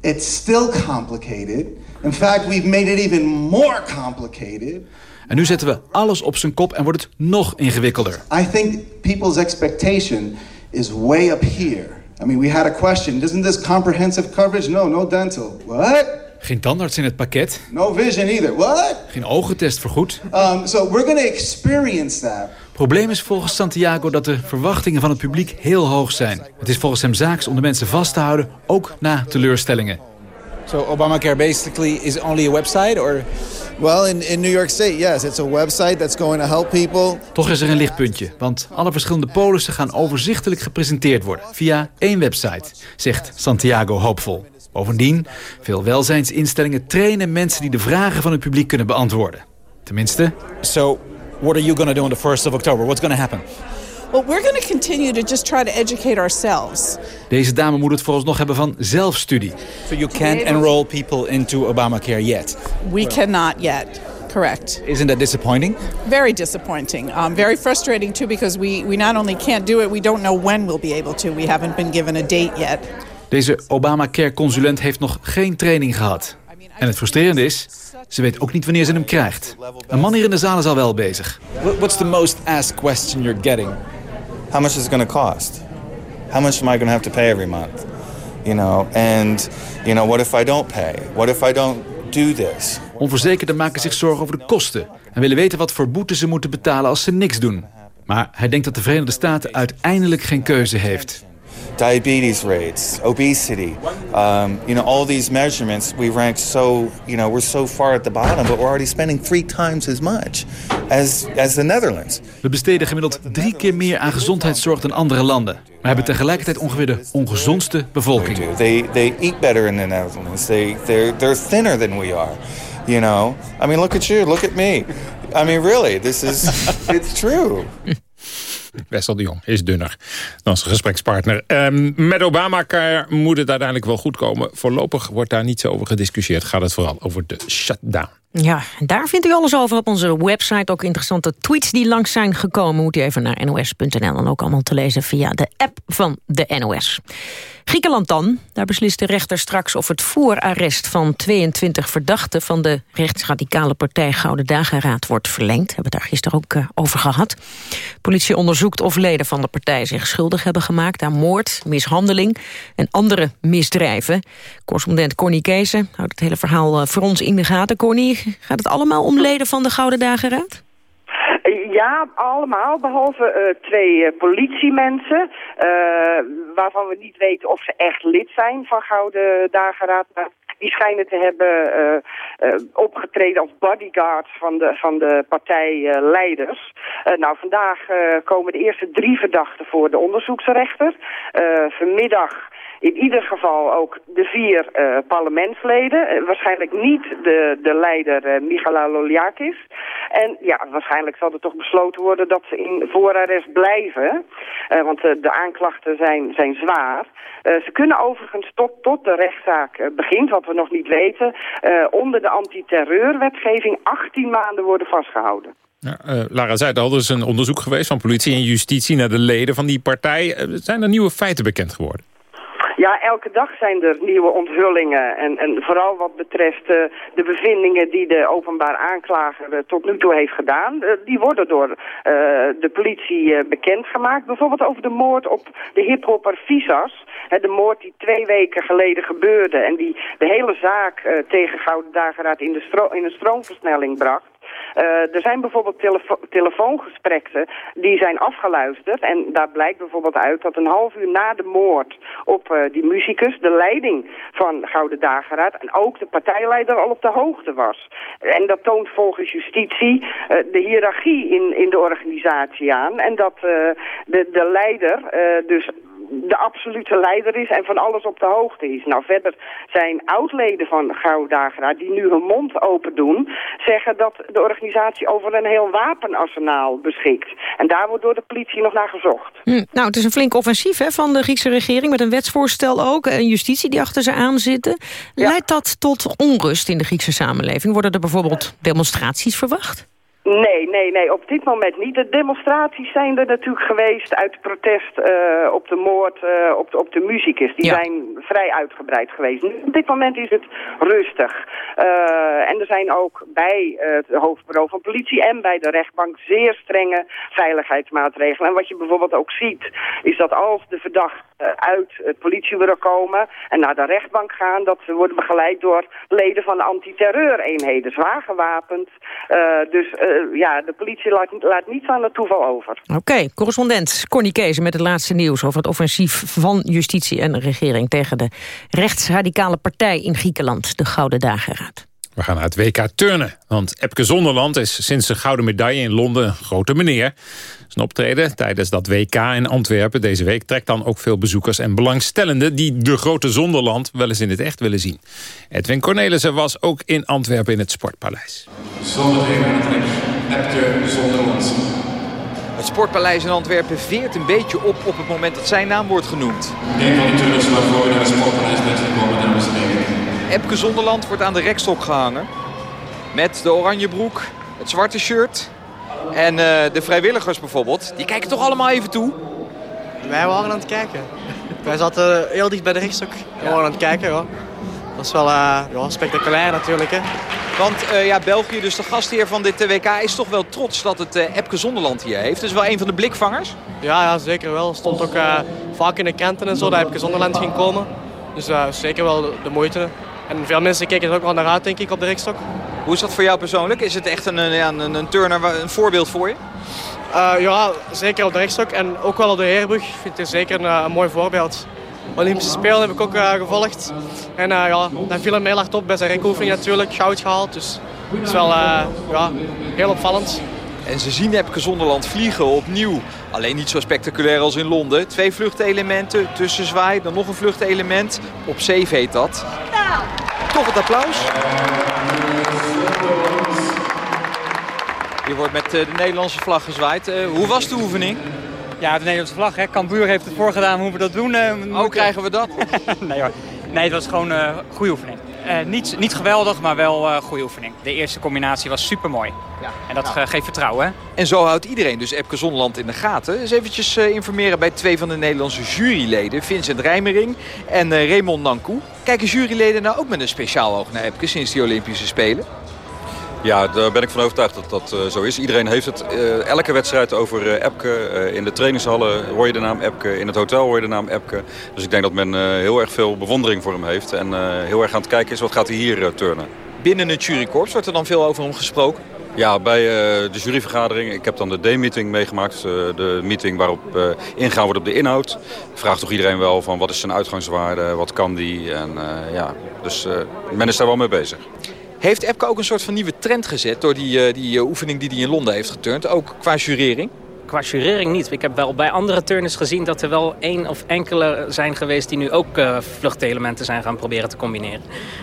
It's still complicated. In fact, we've made it even more complicated. En nu zetten we alles op zijn kop en wordt het nog ingewikkelder. I think people's expectation is way up here. I mean, we had a question. Isn't this comprehensive coverage? No, no dental. What? Geen tandarts in het pakket. No vision either. What? Geen ogentest vergoed. Um, so we're going to experience that. Probleem is volgens Santiago dat de verwachtingen van het publiek heel hoog zijn. Het is volgens hem zaaks om de mensen vast te houden, ook na teleurstellingen. So Obamacare basically is only a website or Well, in, in New York State, yes, it's a website that's going to help people. Toch is er een lichtpuntje, want alle verschillende polissen gaan overzichtelijk gepresenteerd worden via één website, zegt Santiago hoopvol. Bovendien, veel welzijnsinstellingen trainen mensen die de vragen van het publiek kunnen beantwoorden. Tenminste. So, what are you going to do on the 1st of October? What's going to happen? Well, we're going to continue to just try to educate ourselves. Deze dame moet het vooralsnog hebben van zelfstudie. So you can't enroll people into Obamacare yet? We cannot yet. Correct. Isn't that disappointing? Very disappointing. Um, very frustrating too because we, we not only can't do it, we don't know when we'll be able to. We haven't been given a date yet. Deze Obamacare-consulent heeft nog geen training gehad. En het frustrerende is, ze weet ook niet wanneer ze hem krijgt. Een man hier in de zaal is al wel bezig. What's the most asked question you're getting? How much is it going to cost? How much am I going to have to pay every month? You know, and you know, what if I don't pay? What if I don't do this? Onverzekerden maken zich zorgen over de kosten en willen weten wat voor boete ze moeten betalen als ze niks doen. Maar hij denkt dat de Verenigde Staten uiteindelijk geen keuze heeft. Diabetes rates, obesity, um, you know, all these measurements, we rank so, you know, we're so far at the bottom, but we're already spending three times as much as, as the Netherlands. We besteden gemiddeld drie keer meer aan gezondheidszorg dan andere landen. Maar hebben tegelijkertijd ongeveer de ongezondste bevolking. They, they eat better in the Netherlands. They, they're, they're thinner than we are. You know, I mean, look at you, look at me. I mean, really, this is, it's true. Wessel de Jong is dunner dan zijn gesprekspartner. Um, met Obama moet het uiteindelijk wel goed komen. Voorlopig wordt daar niet zo over gediscussieerd. Gaat het vooral over de shutdown. Ja, daar vindt u alles over op onze website. Ook interessante tweets die langs zijn gekomen. Moet u even naar nos.nl en ook allemaal te lezen via de app van de NOS. Griekenland dan. Daar beslist de rechter straks of het voorarrest van 22 verdachten... van de rechtsradicale partij Gouden Dageraad wordt verlengd. We hebben het daar gisteren ook uh, over gehad. Politie onderzoekt of leden van de partij zich schuldig hebben gemaakt... aan moord, mishandeling en andere misdrijven. Correspondent Connie Keese houdt het hele verhaal uh, voor ons in de gaten. Connie, gaat het allemaal om leden van de Gouden Dageraad? Ja, allemaal, behalve uh, twee uh, politiemensen, waarvan we niet weten of ze echt lid zijn van Gouden Dageraad. Die schijnen te hebben opgetreden als bodyguards van de, van de partijleiders. nou, vandaag komen de eerste drie verdachten voor de onderzoeksrechter. vanmiddag in ieder geval ook de vier uh, parlementsleden. Uh, waarschijnlijk niet de, de leider uh, Michala Loliakis. En ja, waarschijnlijk zal er toch besloten worden dat ze in voorarrest blijven. want de aanklachten zijn, zijn zwaar. ze kunnen overigens tot, tot de rechtszaak begint, wat we nog niet weten... onder de antiterreurwetgeving 18 maanden worden vastgehouden. Ja, Lara zei al, er is een onderzoek geweest van politie en justitie... naar de leden van die partij. zijn er nieuwe feiten bekend geworden? Ja, elke dag zijn er nieuwe onthullingen. En, en vooral wat betreft uh, de bevindingen die de openbaar aanklager uh, tot nu toe heeft gedaan... Uh, die worden door de politie bekendgemaakt. Bijvoorbeeld over de moord op de hiphopper Visas. de moord die twee weken geleden gebeurde... en die de hele zaak tegen Gouden Dageraad in, de in een stroomversnelling bracht. Uh, er zijn bijvoorbeeld telefo telefoongesprekken die zijn afgeluisterd. En daar blijkt bijvoorbeeld uit dat een half uur na de moord op uh, die muzikus... de leiding van Gouden Dageraad en ook de partijleider al op de hoogte was. En dat toont volgens justitie uh, de hiërarchie in, in de organisatie aan. En dat de, de leider dus de absolute leider is en van alles op de hoogte is. Nou, verder zijn oudleden van Gouw die nu hun mond open doen, zeggen dat de organisatie over een heel wapenarsenaal beschikt. En daar wordt door de politie nog naar gezocht. Hm, nou, het is een flink offensief hè, van de Griekse regering, met een wetsvoorstel ook, en justitie die achter ze aan zitten. Leidt dat tot onrust in de Griekse samenleving? Worden er bijvoorbeeld demonstraties verwacht? Nee, nee, nee, op dit moment niet. De demonstraties zijn er natuurlijk geweest uit protest uh, op de moord uh, op, de, op de muzikus. Die ja. zijn vrij uitgebreid geweest. Nu, op dit moment is het rustig. Uh, en er zijn ook bij het hoofdbureau van politie en bij de rechtbank zeer strenge veiligheidsmaatregelen. En wat je bijvoorbeeld ook ziet, is dat als de verdachten uit het politiebureau komen en naar de rechtbank gaan, dat ze worden begeleid door leden van de antiterreureenheden, zwaar gewapend. dus ja, de politie laat, laat niets aan het toeval over. Oké, okay, correspondent Connie Kees met het laatste nieuws... over het offensief van justitie en regering... tegen de rechtsradicale partij in Griekenland, de Gouden Dageraad. We gaan naar het WK turnen, want Epke Zonderland is sinds de gouden medaille in Londen een grote meneer. Zijn optreden tijdens dat WK in Antwerpen deze week trekt dan ook veel bezoekers en belangstellenden die de grote Zonderland wel eens in het echt willen zien. Edwin Cornelissen was ook in Antwerpen in het Sportpaleis. Zometeen aan het Epke Zonderland. Het Sportpaleis in Antwerpen veert een beetje op op het moment dat zijn naam wordt genoemd. Een van de turners waarvoor naar het Sportpaleis bent gekomen, dames en heren. Epke Zonderland wordt aan de rekstok gehangen. Met de oranje broek, het zwarte shirt. En uh, de vrijwilligers bijvoorbeeld, die kijken toch allemaal even toe? Wij waren aan het kijken. Wij zaten heel dicht bij de rekstok. We waren aan het kijken, ja. Dat is wel uh, ja, spectaculair natuurlijk, hè. Want uh, ja, België, dus de gastheer van dit WK, is toch wel trots dat het uh, Epke Zonderland hier heeft. Dus wel een van de blikvangers? Ja, ja zeker wel. Stond ook vaak in de kranten en zo dat Epke Zonderland ging komen. Dus uh, zeker wel de, moeite. En veel mensen kijken er ook wel naar uit, denk ik, op de rekstok. Hoe is dat voor jou persoonlijk? Is het echt een, een, een, een turner, een voorbeeld voor je? Uh, ja, zeker op de rekstok en ook wel op de Heerbrug. Ik vind het zeker een, een mooi voorbeeld. Olympische Spelen heb ik ook uh, gevolgd. En uh, ja, dat viel hem heel hard op bij zijn rekoefening natuurlijk. Goud gehaald, dus is wel ja, heel opvallend. En ze zien Epke Zonderland vliegen opnieuw. Alleen niet zo spectaculair als in Londen. Twee vluchtelementen, tussenzwaai, dan nog een vluchtelement. Op zeven heet dat. Toch het applaus. Hier wordt met de Nederlandse vlag gezwaaid. Hoe was de oefening? Ja, de Nederlandse vlag. Hè. Cambuur heeft het voorgedaan hoe we dat doen. Hoe krijgen we dat? nee hoor. Nee, het was gewoon een uh, goede oefening. Uh, niet, niet geweldig, maar wel uh, goede oefening. De eerste combinatie was super mooi. Ja. En dat nou. geeft vertrouwen. Hè? En zo houdt iedereen dus Epke Zonderland in de gaten. Dus eventjes informeren bij twee van de Nederlandse juryleden. Vincent Rijmering en Raymond Nankou. Kijken juryleden nou ook met een speciaal oog naar Epke sinds die Olympische Spelen? Ja, daar ben ik van overtuigd dat dat uh, zo is. Iedereen heeft het. Uh, elke wedstrijd over uh, Epke. in de trainingshallen hoor je de naam Epke. In het hotel hoor je de naam Epke. Dus ik denk dat men heel erg veel bewondering voor hem heeft. En heel erg aan het kijken is wat gaat hij hier turnen. Binnen het jurykorps wordt er dan veel over hem gesproken? Ja, bij de juryvergadering. Ik heb dan de D-meeting meegemaakt. de meeting waarop ingaan wordt op de inhoud. Vraagt toch iedereen wel van wat is zijn uitgangswaarde, wat kan die. En, ja, dus men is daar wel mee bezig. Heeft Epke ook een soort van nieuwe trend gezet door die, uh, die uh, oefening die hij in Londen heeft geturnd? Ook qua jurering? Qua jurering niet. Ik heb wel bij andere turners gezien dat er wel één of enkele zijn geweest... die nu ook uh, vluchtelementen zijn gaan proberen te combineren.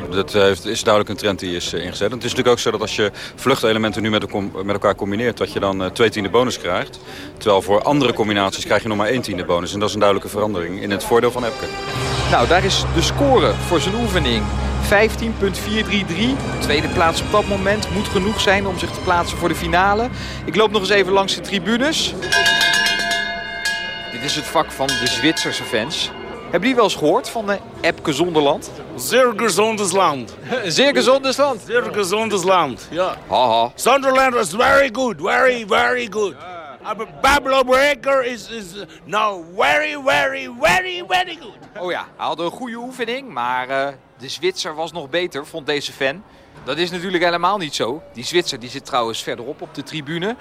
Dat heeft, is duidelijk een trend die is ingezet. het is natuurlijk ook zo dat als je vluchtelementen nu met, met elkaar combineert... dat je dan twee tiende bonus krijgt. Terwijl voor andere combinaties krijg je nog maar één tiende bonus. En dat is een duidelijke verandering in het voordeel van Epke. Nou, daar is de score voor zijn oefening. 15.433. Tweede plaats op dat moment moet genoeg zijn om zich te plaatsen voor de finale. Ik loop nog eens even langs de tribunes. Dit is het vak van de Zwitserse fans. Hebben die wel eens gehoord van de Epke Zonderland? Zeer gezondes land. Zeer gezondes land? Zeer gezondes land, ja. Haha. Sunderland was very good, very, very good. Babylon Breaker is, is now very, very, very, very good. Oh ja, hij had een goede oefening, maar uh, de Zwitser was nog beter, vond deze fan. Dat is natuurlijk helemaal niet zo. Die Zwitser die zit trouwens verderop op de tribune.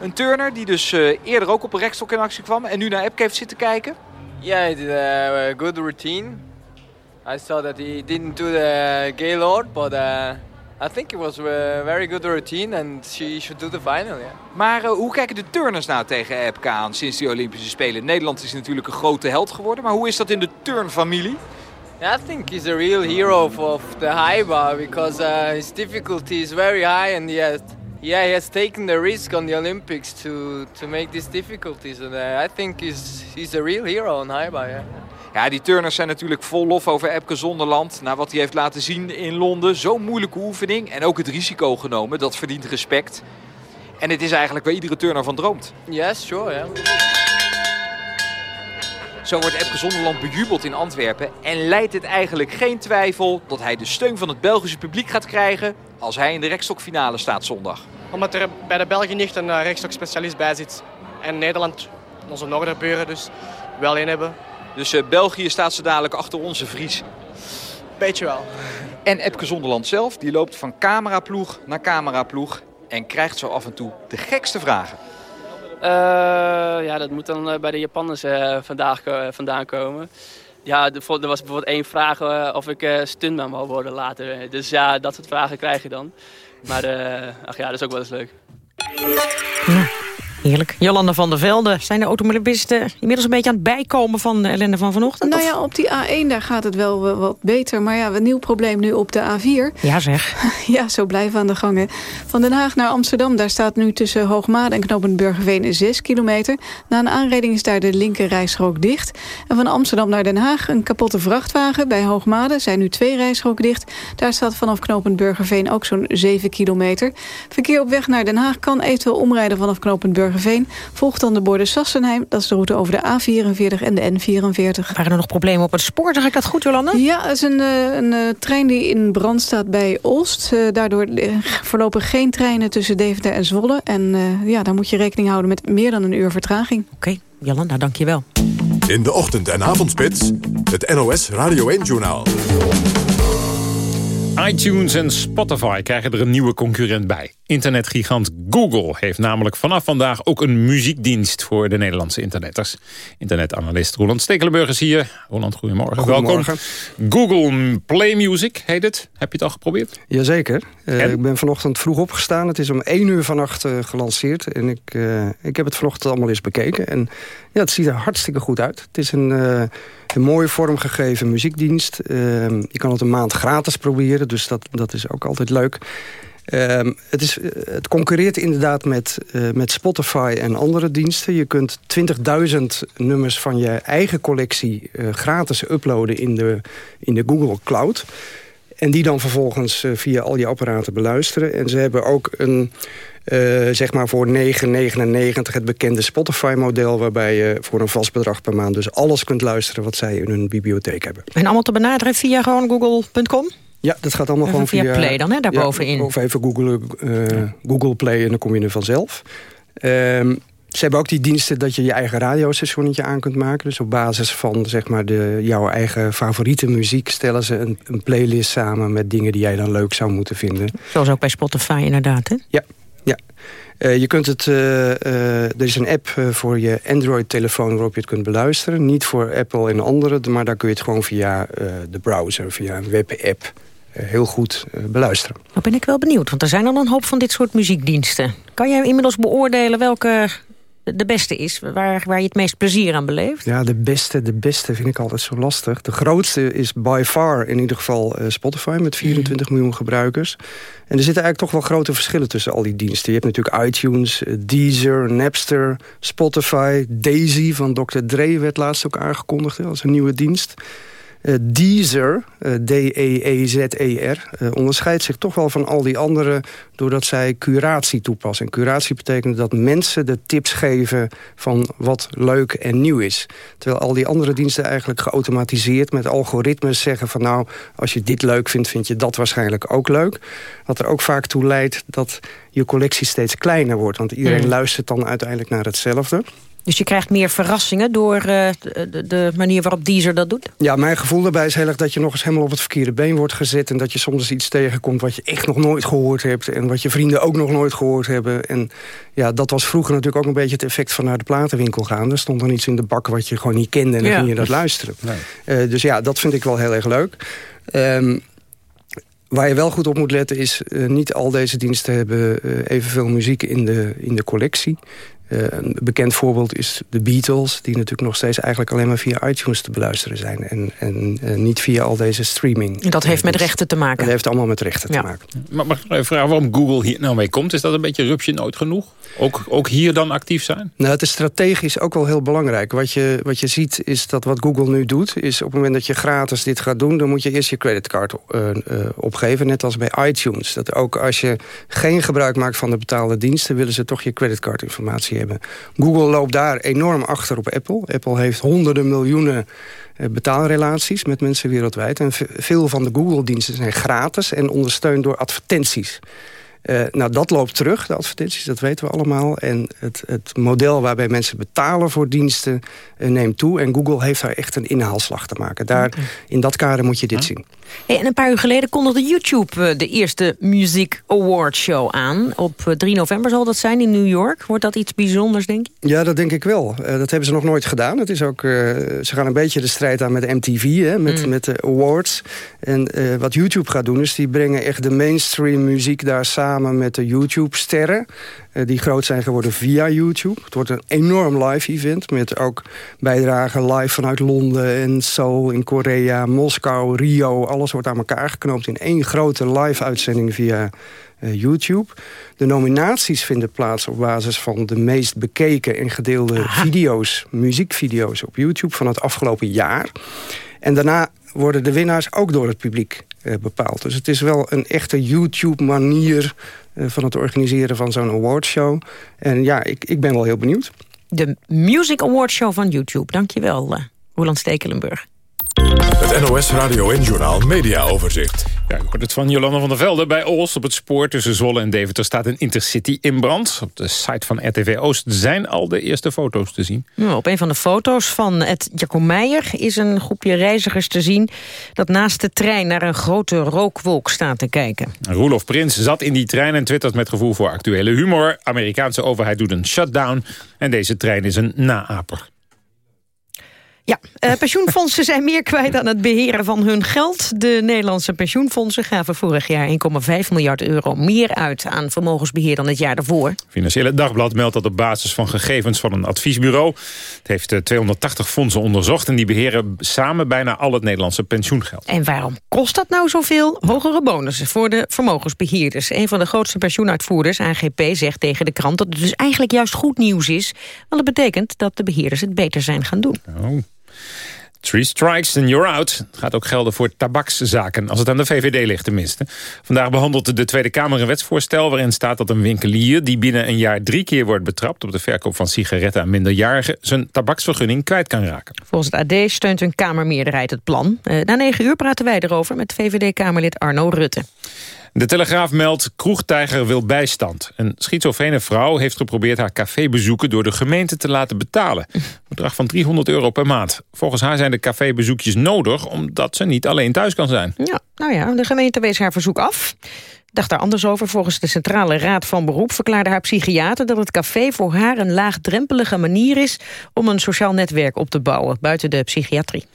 Een turner die dus uh, eerder ook op een rekstok in actie kwam en nu naar Epke heeft zitten kijken. Yeah, he did a good routine. I saw that he didn't do the Gaylord, but uh, I think it was a very good routine and she should do the final, yeah. Maar uh, hoe kijken de turners nou tegen Epke aan sinds die Olympische Spelen? Nederland is natuurlijk een grote held geworden, maar hoe is dat in de turnfamilie? Yeah, I think he's a real hero of the high bar because uh, his difficulty is very high and he has, yeah, he has taken the risk on the Olympics to, to make these difficulties. And uh, I think he's, he's a real hero on high bar, yeah. Ja, die turners zijn natuurlijk vol lof over Epke Zonderland. Na wat hij heeft laten zien in Londen. Zo'n moeilijke oefening. En ook het risico genomen. Dat verdient respect. En het is eigenlijk waar iedere turner van droomt. Yes, sure, ja. Zo wordt Epke Zonderland bejubeld in Antwerpen. En leidt het eigenlijk geen twijfel dat hij de steun van het Belgische publiek gaat krijgen... als hij in de rekstokfinale staat zondag. Omdat er bij de Belgen niet een uh, rekstokspecialist bij zit. En Nederland, onze noorderburen dus, wel in hebben. Dus uh, België staat ze dadelijk achter onze Vries. Beetje wel. En Epke Zonderland zelf, die loopt van cameraploeg naar cameraploeg... en krijgt zo af en toe de gekste vragen. Uh, ja, dat moet dan bij de Japanners uh, vandaag, vandaan komen. Ja, er was bijvoorbeeld één vraag of ik stuntman wou worden later. Dus ja, dat soort vragen krijg je dan. Maar ach ja, dat is ook wel eens leuk. Heerlijk. Jolanda van der Velde, zijn de automobilisten inmiddels een beetje aan het bijkomen van de ellende van vanochtend? Nou ja, op die A1 daar gaat het wel wat beter. Maar ja, een nieuw probleem nu op de A4. Ja zeg. Ja, zo blijven aan de gangen. Van Den Haag naar Amsterdam, daar staat nu tussen Hoogmade en Knopend Burgerveen 6 kilometer. Na een aanrijding is daar de linker dicht. En van Amsterdam naar Den Haag een kapotte vrachtwagen. Bij Hoogmade zijn nu twee rijstroken dicht. Daar staat vanaf Knopend Burgerveen ook zo'n 7 kilometer. Verkeer op weg naar Den Haag kan eventueel omrijden vanaf Knopend Burgerveen Burgerveen volgt dan de borden Sassenheim. Dat is de route over de A44 en de N44. Waren er nog problemen op het spoor? Zeg ik dat goed, Jolanda? Ja, het is een, eh, een, een, eh, trein die in brand staat bij Olst. Uh, daardoor verlopen geen treinen tussen Deventer en Zwolle. En uh, ja, daar moet je rekening houden met meer dan een uur vertraging. Oké, okay. Jolanda, dank je wel. In de ochtend- en avondspits, het NOS Radio 1-journaal iTunes en Spotify krijgen er een nieuwe concurrent bij. Internetgigant Google heeft namelijk vanaf vandaag ook een muziekdienst voor de Nederlandse internetters. Internetanalist Roland Stekelenburg is hier. Roland, goedemorgen. goedemorgen. Welkom. Google Play Music heet het. Heb je het al geprobeerd? Jazeker. Uh, ik ben vanochtend vroeg opgestaan. Het is om 1 uur vannacht uh, gelanceerd. En ik, uh, ik heb het vanochtend allemaal eens bekeken. En ja, het ziet er hartstikke goed uit. Het is een, een mooie vormgegeven muziekdienst. Ehm, je kan het een maand gratis proberen. Dus dat, dat is ook altijd leuk. Um, het, is, het concurreert inderdaad met, uh, met Spotify en andere diensten. Je kunt 20.000 nummers van je eigen collectie uh, gratis uploaden in de, in de Google Cloud. En die dan vervolgens via al je apparaten beluisteren. En ze hebben ook een, zeg maar voor 9,99 het bekende Spotify-model... waarbij je voor een vast bedrag per maand dus alles kunt luisteren... wat zij in hun bibliotheek hebben. En allemaal te benaderen via gewoon google.com? Ja, dat gaat allemaal gewoon via... Play dan, hè, daarbovenin. Ja, of even Google, uh, Google Play en dan kom je er vanzelf. Um, ze hebben ook die diensten dat je je eigen radiostationnetje aan kunt maken. Dus op basis van zeg maar, de, jouw eigen favoriete muziek... stellen ze een, een, playlist samen met dingen die jij dan leuk zou moeten vinden. Zoals ook bij Spotify inderdaad, hè? Ja, ja. Uh, je kunt het, uh, uh, er is een app voor je Android-telefoon waarop je het kunt beluisteren. Niet voor Apple en andere, maar daar kun je het gewoon via de browser, via een webapp heel goed beluisteren. Nou ben ik wel benieuwd, want er zijn al een hoop van dit soort muziekdiensten. Kan jij inmiddels beoordelen welke de beste is, waar, waar je het meest plezier aan beleeft? Ja, de beste, de beste vind ik altijd zo lastig. De grootste is by far in ieder geval uh, Spotify met 24 mm. miljoen gebruikers. En er zitten eigenlijk toch wel grote verschillen tussen al die diensten. Je hebt natuurlijk iTunes, Deezer, Napster, Spotify, Daisy van Dr. Dre werd laatst ook aangekondigd als een nieuwe dienst. Uh, Deezer, uh, D-E-E-Z-E-R, uh, onderscheidt zich toch wel van al die anderen... doordat zij curatie toepassen. En curatie betekent dat mensen de tips geven van wat leuk en nieuw is. Terwijl al die andere diensten eigenlijk geautomatiseerd met algoritmes zeggen van... nou, als je dit leuk vindt, vind je dat waarschijnlijk ook leuk. Wat er ook vaak toe leidt dat je collectie steeds kleiner wordt. Want iedereen mm. luistert dan uiteindelijk naar hetzelfde. Dus je krijgt meer verrassingen door uh, de, de, manier waarop Deezer dat doet? Ja, mijn gevoel daarbij is heel erg dat je nog eens helemaal op het verkeerde been wordt gezet... en dat je soms iets tegenkomt wat je echt nog nooit gehoord hebt... en wat je vrienden ook nog nooit gehoord hebben. En ja, dat was vroeger natuurlijk ook een beetje het effect van naar de platenwinkel gaan. Er stond dan iets in de bak wat je gewoon niet kende en dan ja. ging je dat luisteren. Nee. Uh, dus ja, dat vind ik wel heel erg leuk. Um, Waar je wel goed op moet letten is... Uh, niet al deze diensten hebben uh, evenveel muziek in de, in de collectie. Uh, een bekend voorbeeld is de Beatles... die natuurlijk nog steeds eigenlijk alleen maar via iTunes te beluisteren zijn. En, en uh, niet via al deze streaming. En dat heeft met rechten te maken? Dat heeft allemaal met rechten ja. te maken. Maar mag ik even vragen waarom Google hier nou mee komt? Is dat een beetje rupsje nooit genoeg? Ook, ook hier dan actief zijn? Nou, het is strategisch ook wel heel belangrijk. Wat je, wat je ziet is dat wat Google nu doet... is op het moment dat je gratis dit gaat doen... dan moet je eerst je creditcard uh, opgeven. Net als bij iTunes. Dat ook als je geen gebruik maakt van de betaalde diensten... willen ze toch je creditcardinformatie Google loopt daar enorm achter op Apple. Apple heeft honderden miljoenen betaalrelaties met mensen wereldwijd. En veel van de Google-diensten zijn gratis en ondersteund door advertenties. Uh, nou, dat loopt terug, de advertenties, dat weten we allemaal. En het, het model waarbij mensen betalen voor diensten uh, neemt toe. En Google heeft daar echt een inhaalslag te maken. Daar, okay. In dat kader moet je dit zien. Hey, en een paar uur geleden kondigde YouTube uh, de eerste Music Award Show aan. Op 3 november zal dat zijn in New York. Wordt dat iets bijzonders, denk je? Ja, dat denk ik wel. dat hebben ze nog nooit gedaan. Het is ook, ze gaan een beetje de strijd aan met MTV, hè, met, mm. met de awards. En wat YouTube gaat doen, is die brengen echt de mainstream muziek daar samen samen met de YouTube-sterren... Uh, die groot zijn geworden via YouTube. Het wordt een enorm live event... met ook bijdragen live vanuit Londen en Seoul in Korea... Moskou, Rio, alles wordt aan elkaar geknoopt... in één grote live-uitzending via uh, YouTube. De nominaties vinden plaats op basis van de meest bekeken... en gedeelde Aha. video's, muziekvideo's op YouTube van het afgelopen jaar... En daarna worden de winnaars ook door het publiek uh, bepaald. Dus het is wel een echte YouTube-manier uh, van het organiseren van zo'n awardshow. En ja, ik, ik ben wel heel benieuwd. De Music Awardshow van YouTube. Dankjewel, uh, Roland Stekelenburg. Het NOS Radio en Journaal Media Overzicht. Ja, u hoort het van Jolanda van der Velde. Bij Oost op het spoor tussen Zwolle en Deventer staat een intercity in brand. Op de site van RTV Oost zijn al de eerste foto's te zien. Op een van de foto's van het Jacob Meijer is een groepje reizigers te zien... dat naast de trein naar een grote rookwolk staat te kijken. Roelof Prins zat in die trein en twittert met gevoel voor actuele humor. Amerikaanse overheid doet een shutdown en deze trein is een naaper. Ja, uh, pensioenfondsen zijn meer kwijt aan het beheren van hun geld. De Nederlandse pensioenfondsen gaven vorig jaar 1,5 miljard euro meer uit aan vermogensbeheer dan het jaar daarvoor. Financiële Dagblad meldt dat op basis van gegevens van een adviesbureau. Het heeft 280 eh, fondsen onderzocht en die beheren samen bijna al het Nederlandse pensioengeld. En waarom kost dat nou zoveel? Hogere bonussen voor de vermogensbeheerders. Een van de grootste pensioenuitvoerders, AGP, zegt tegen de krant dat het dus eigenlijk juist goed nieuws is. Want dat betekent dat de beheerders het beter zijn gaan doen. Oh. Three strikes and you're out. Gaat ook gelden voor tabakszaken, als het aan de VVD ligt tenminste. Vandaag behandelt de Tweede Kamer een wetsvoorstel... waarin staat dat een winkelier die binnen een jaar drie keer wordt betrapt... op de verkoop van sigaretten aan minderjarigen... zijn tabaksvergunning kwijt kan raken. Volgens het AD steunt een Kamermeerderheid het plan. Eh, na negen uur praten wij erover met VVD-Kamerlid Arno Rutte. De Telegraaf meldt, kroegtijger wil bijstand. Een schizofrene vrouw heeft geprobeerd haar cafébezoeken... door de gemeente te laten betalen. Een bedrag van 300 euro per maand. Volgens haar zijn de cafébezoekjes nodig... omdat ze niet alleen thuis kan zijn. Ja, nou ja, de gemeente wees haar verzoek af dacht daar anders over. Volgens de Centrale Raad van Beroep verklaarde haar psychiater... dat het café voor haar een laagdrempelige manier is... om een sociaal netwerk op te bouwen, buiten de psychiatrie.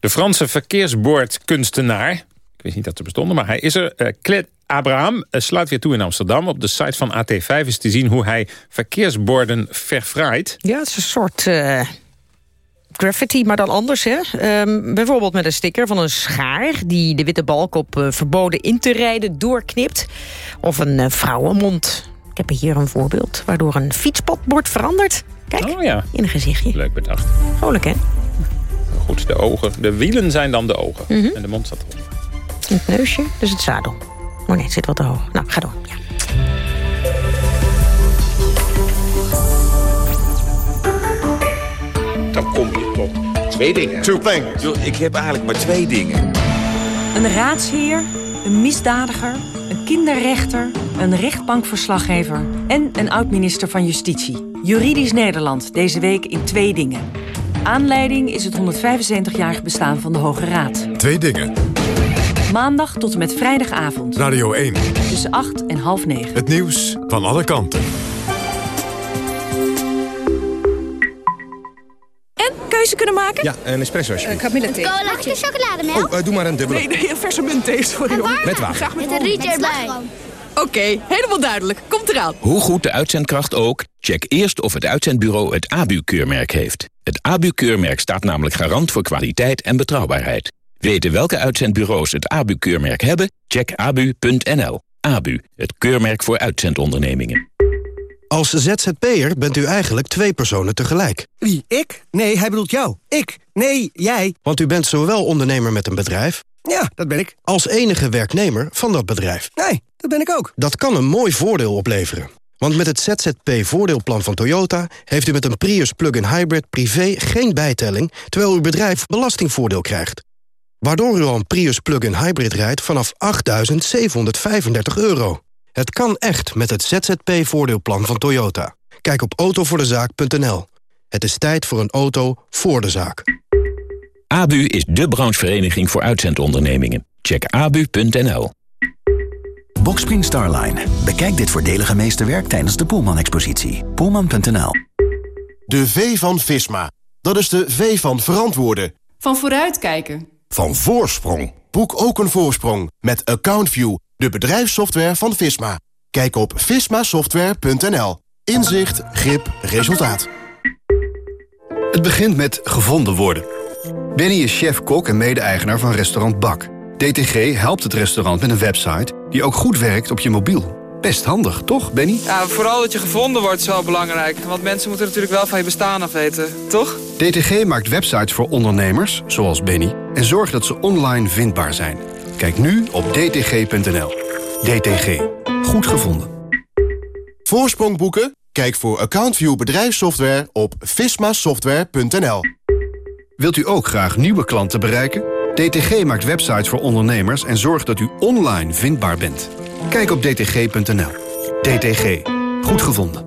De Franse verkeersbordkunstenaar... ik wist niet dat ze bestonden, maar hij is er... Uh, Abraham eh, sluit weer toe in Amsterdam. Op de site van AT5 is te zien hoe hij verkeersborden verfraait. Ja, het is een soort... Uh graffiti, maar dan anders. Hè? Um, bijvoorbeeld met een sticker van een schaar... die de witte balk op uh, verboden in te rijden doorknipt. Of een uh, vrouwenmond. Ik heb hier een voorbeeld... waardoor een fietspad wordt veranderd. Kijk, oh, ja. in een gezichtje. Leuk bedacht. Vrolijk, hè? Goed, de ogen. De wielen zijn dan de ogen. Mm -hmm. En de mond staat erop. Het neusje, dus het zadel. Oh nee, het zit wat te hoog. Nou, ga door. Ja. Dan kom je tot twee dingen. Two things. Ik heb eigenlijk maar twee dingen. Een raadsheer, een misdadiger, een kinderrechter... een rechtbankverslaggever en een oud-minister van Justitie. Juridisch Nederland, deze week in twee dingen. Aanleiding is het 175-jarig bestaan van de Hoge Raad. Twee dingen. Maandag tot en met vrijdagavond. Radio 1. Tussen 8 en half 9. Het nieuws van alle kanten. En keuze kunnen maken? Ja, een espresso alsjeblieft. Uh, Camilla thee. Cola of chocolademel? Oh, uh, doe maar een dubbele. Nee, nee, een verse muntthee, sorry hoor. Met water. Graag met, met een rietje erbij. Oké, okay, helemaal duidelijk. Komt eraan. Hoe goed de uitzendkracht ook, check eerst of het uitzendbureau het ABU-keurmerk heeft. Het ABU-keurmerk staat namelijk garant voor kwaliteit en betrouwbaarheid. Weten welke uitzendbureaus het ABU-keurmerk hebben? Check abu.nl. ABU, het keurmerk voor uitzendondernemingen. Als ZZP'er bent u eigenlijk twee personen tegelijk. Wie, ik? Nee, hij bedoelt jou. Ik? Nee, jij. Want u bent zowel ondernemer met een bedrijf... Ja, dat ben ik. ...als enige werknemer van dat bedrijf. Nee, dat ben ik ook. Dat kan een mooi voordeel opleveren. Want met het ZZP-voordeelplan van Toyota... heeft u met een Prius plug-in hybrid privé geen bijtelling... terwijl uw bedrijf belastingvoordeel krijgt. Waardoor u al een Prius plug-in hybrid rijdt vanaf 8.735 euro. Het kan echt met het ZZP-voordeelplan van Toyota. Kijk op autovoordezaak.nl. Het is tijd voor een auto voor de zaak. ABU is de branchevereniging voor uitzendondernemingen. Check abu.nl. Boxspring Starline. Bekijk dit voordelige meesterwerk tijdens de Poelman-expositie. Poelman.nl De V van Visma. Dat is de V van verantwoorden. Van vooruitkijken. Van voorsprong. Boek ook een voorsprong met AccountView, de bedrijfssoftware van Visma. Kijk op vismasoftware.nl. Inzicht, grip, resultaat. Het begint met gevonden worden. Benny is chef-kok en mede-eigenaar van restaurant Bak. DTG helpt het restaurant met een website die ook goed werkt op je mobiel. Best handig, toch, Benny? Ja, vooral dat je gevonden wordt is wel belangrijk. Want mensen moeten natuurlijk wel van je bestaan af weten, toch? DTG maakt websites voor ondernemers, zoals Benny... en zorgt dat ze online vindbaar zijn. Kijk nu op dtg.nl. DTG. Goed gevonden. Voorsprong boeken? Kijk voor AccountView bedrijfssoftware op vismasoftware.nl. Wilt u ook graag nieuwe klanten bereiken? DTG maakt websites voor ondernemers en zorgt dat u online vindbaar bent. Kijk op dtg.nl. DTG. Goed gevonden.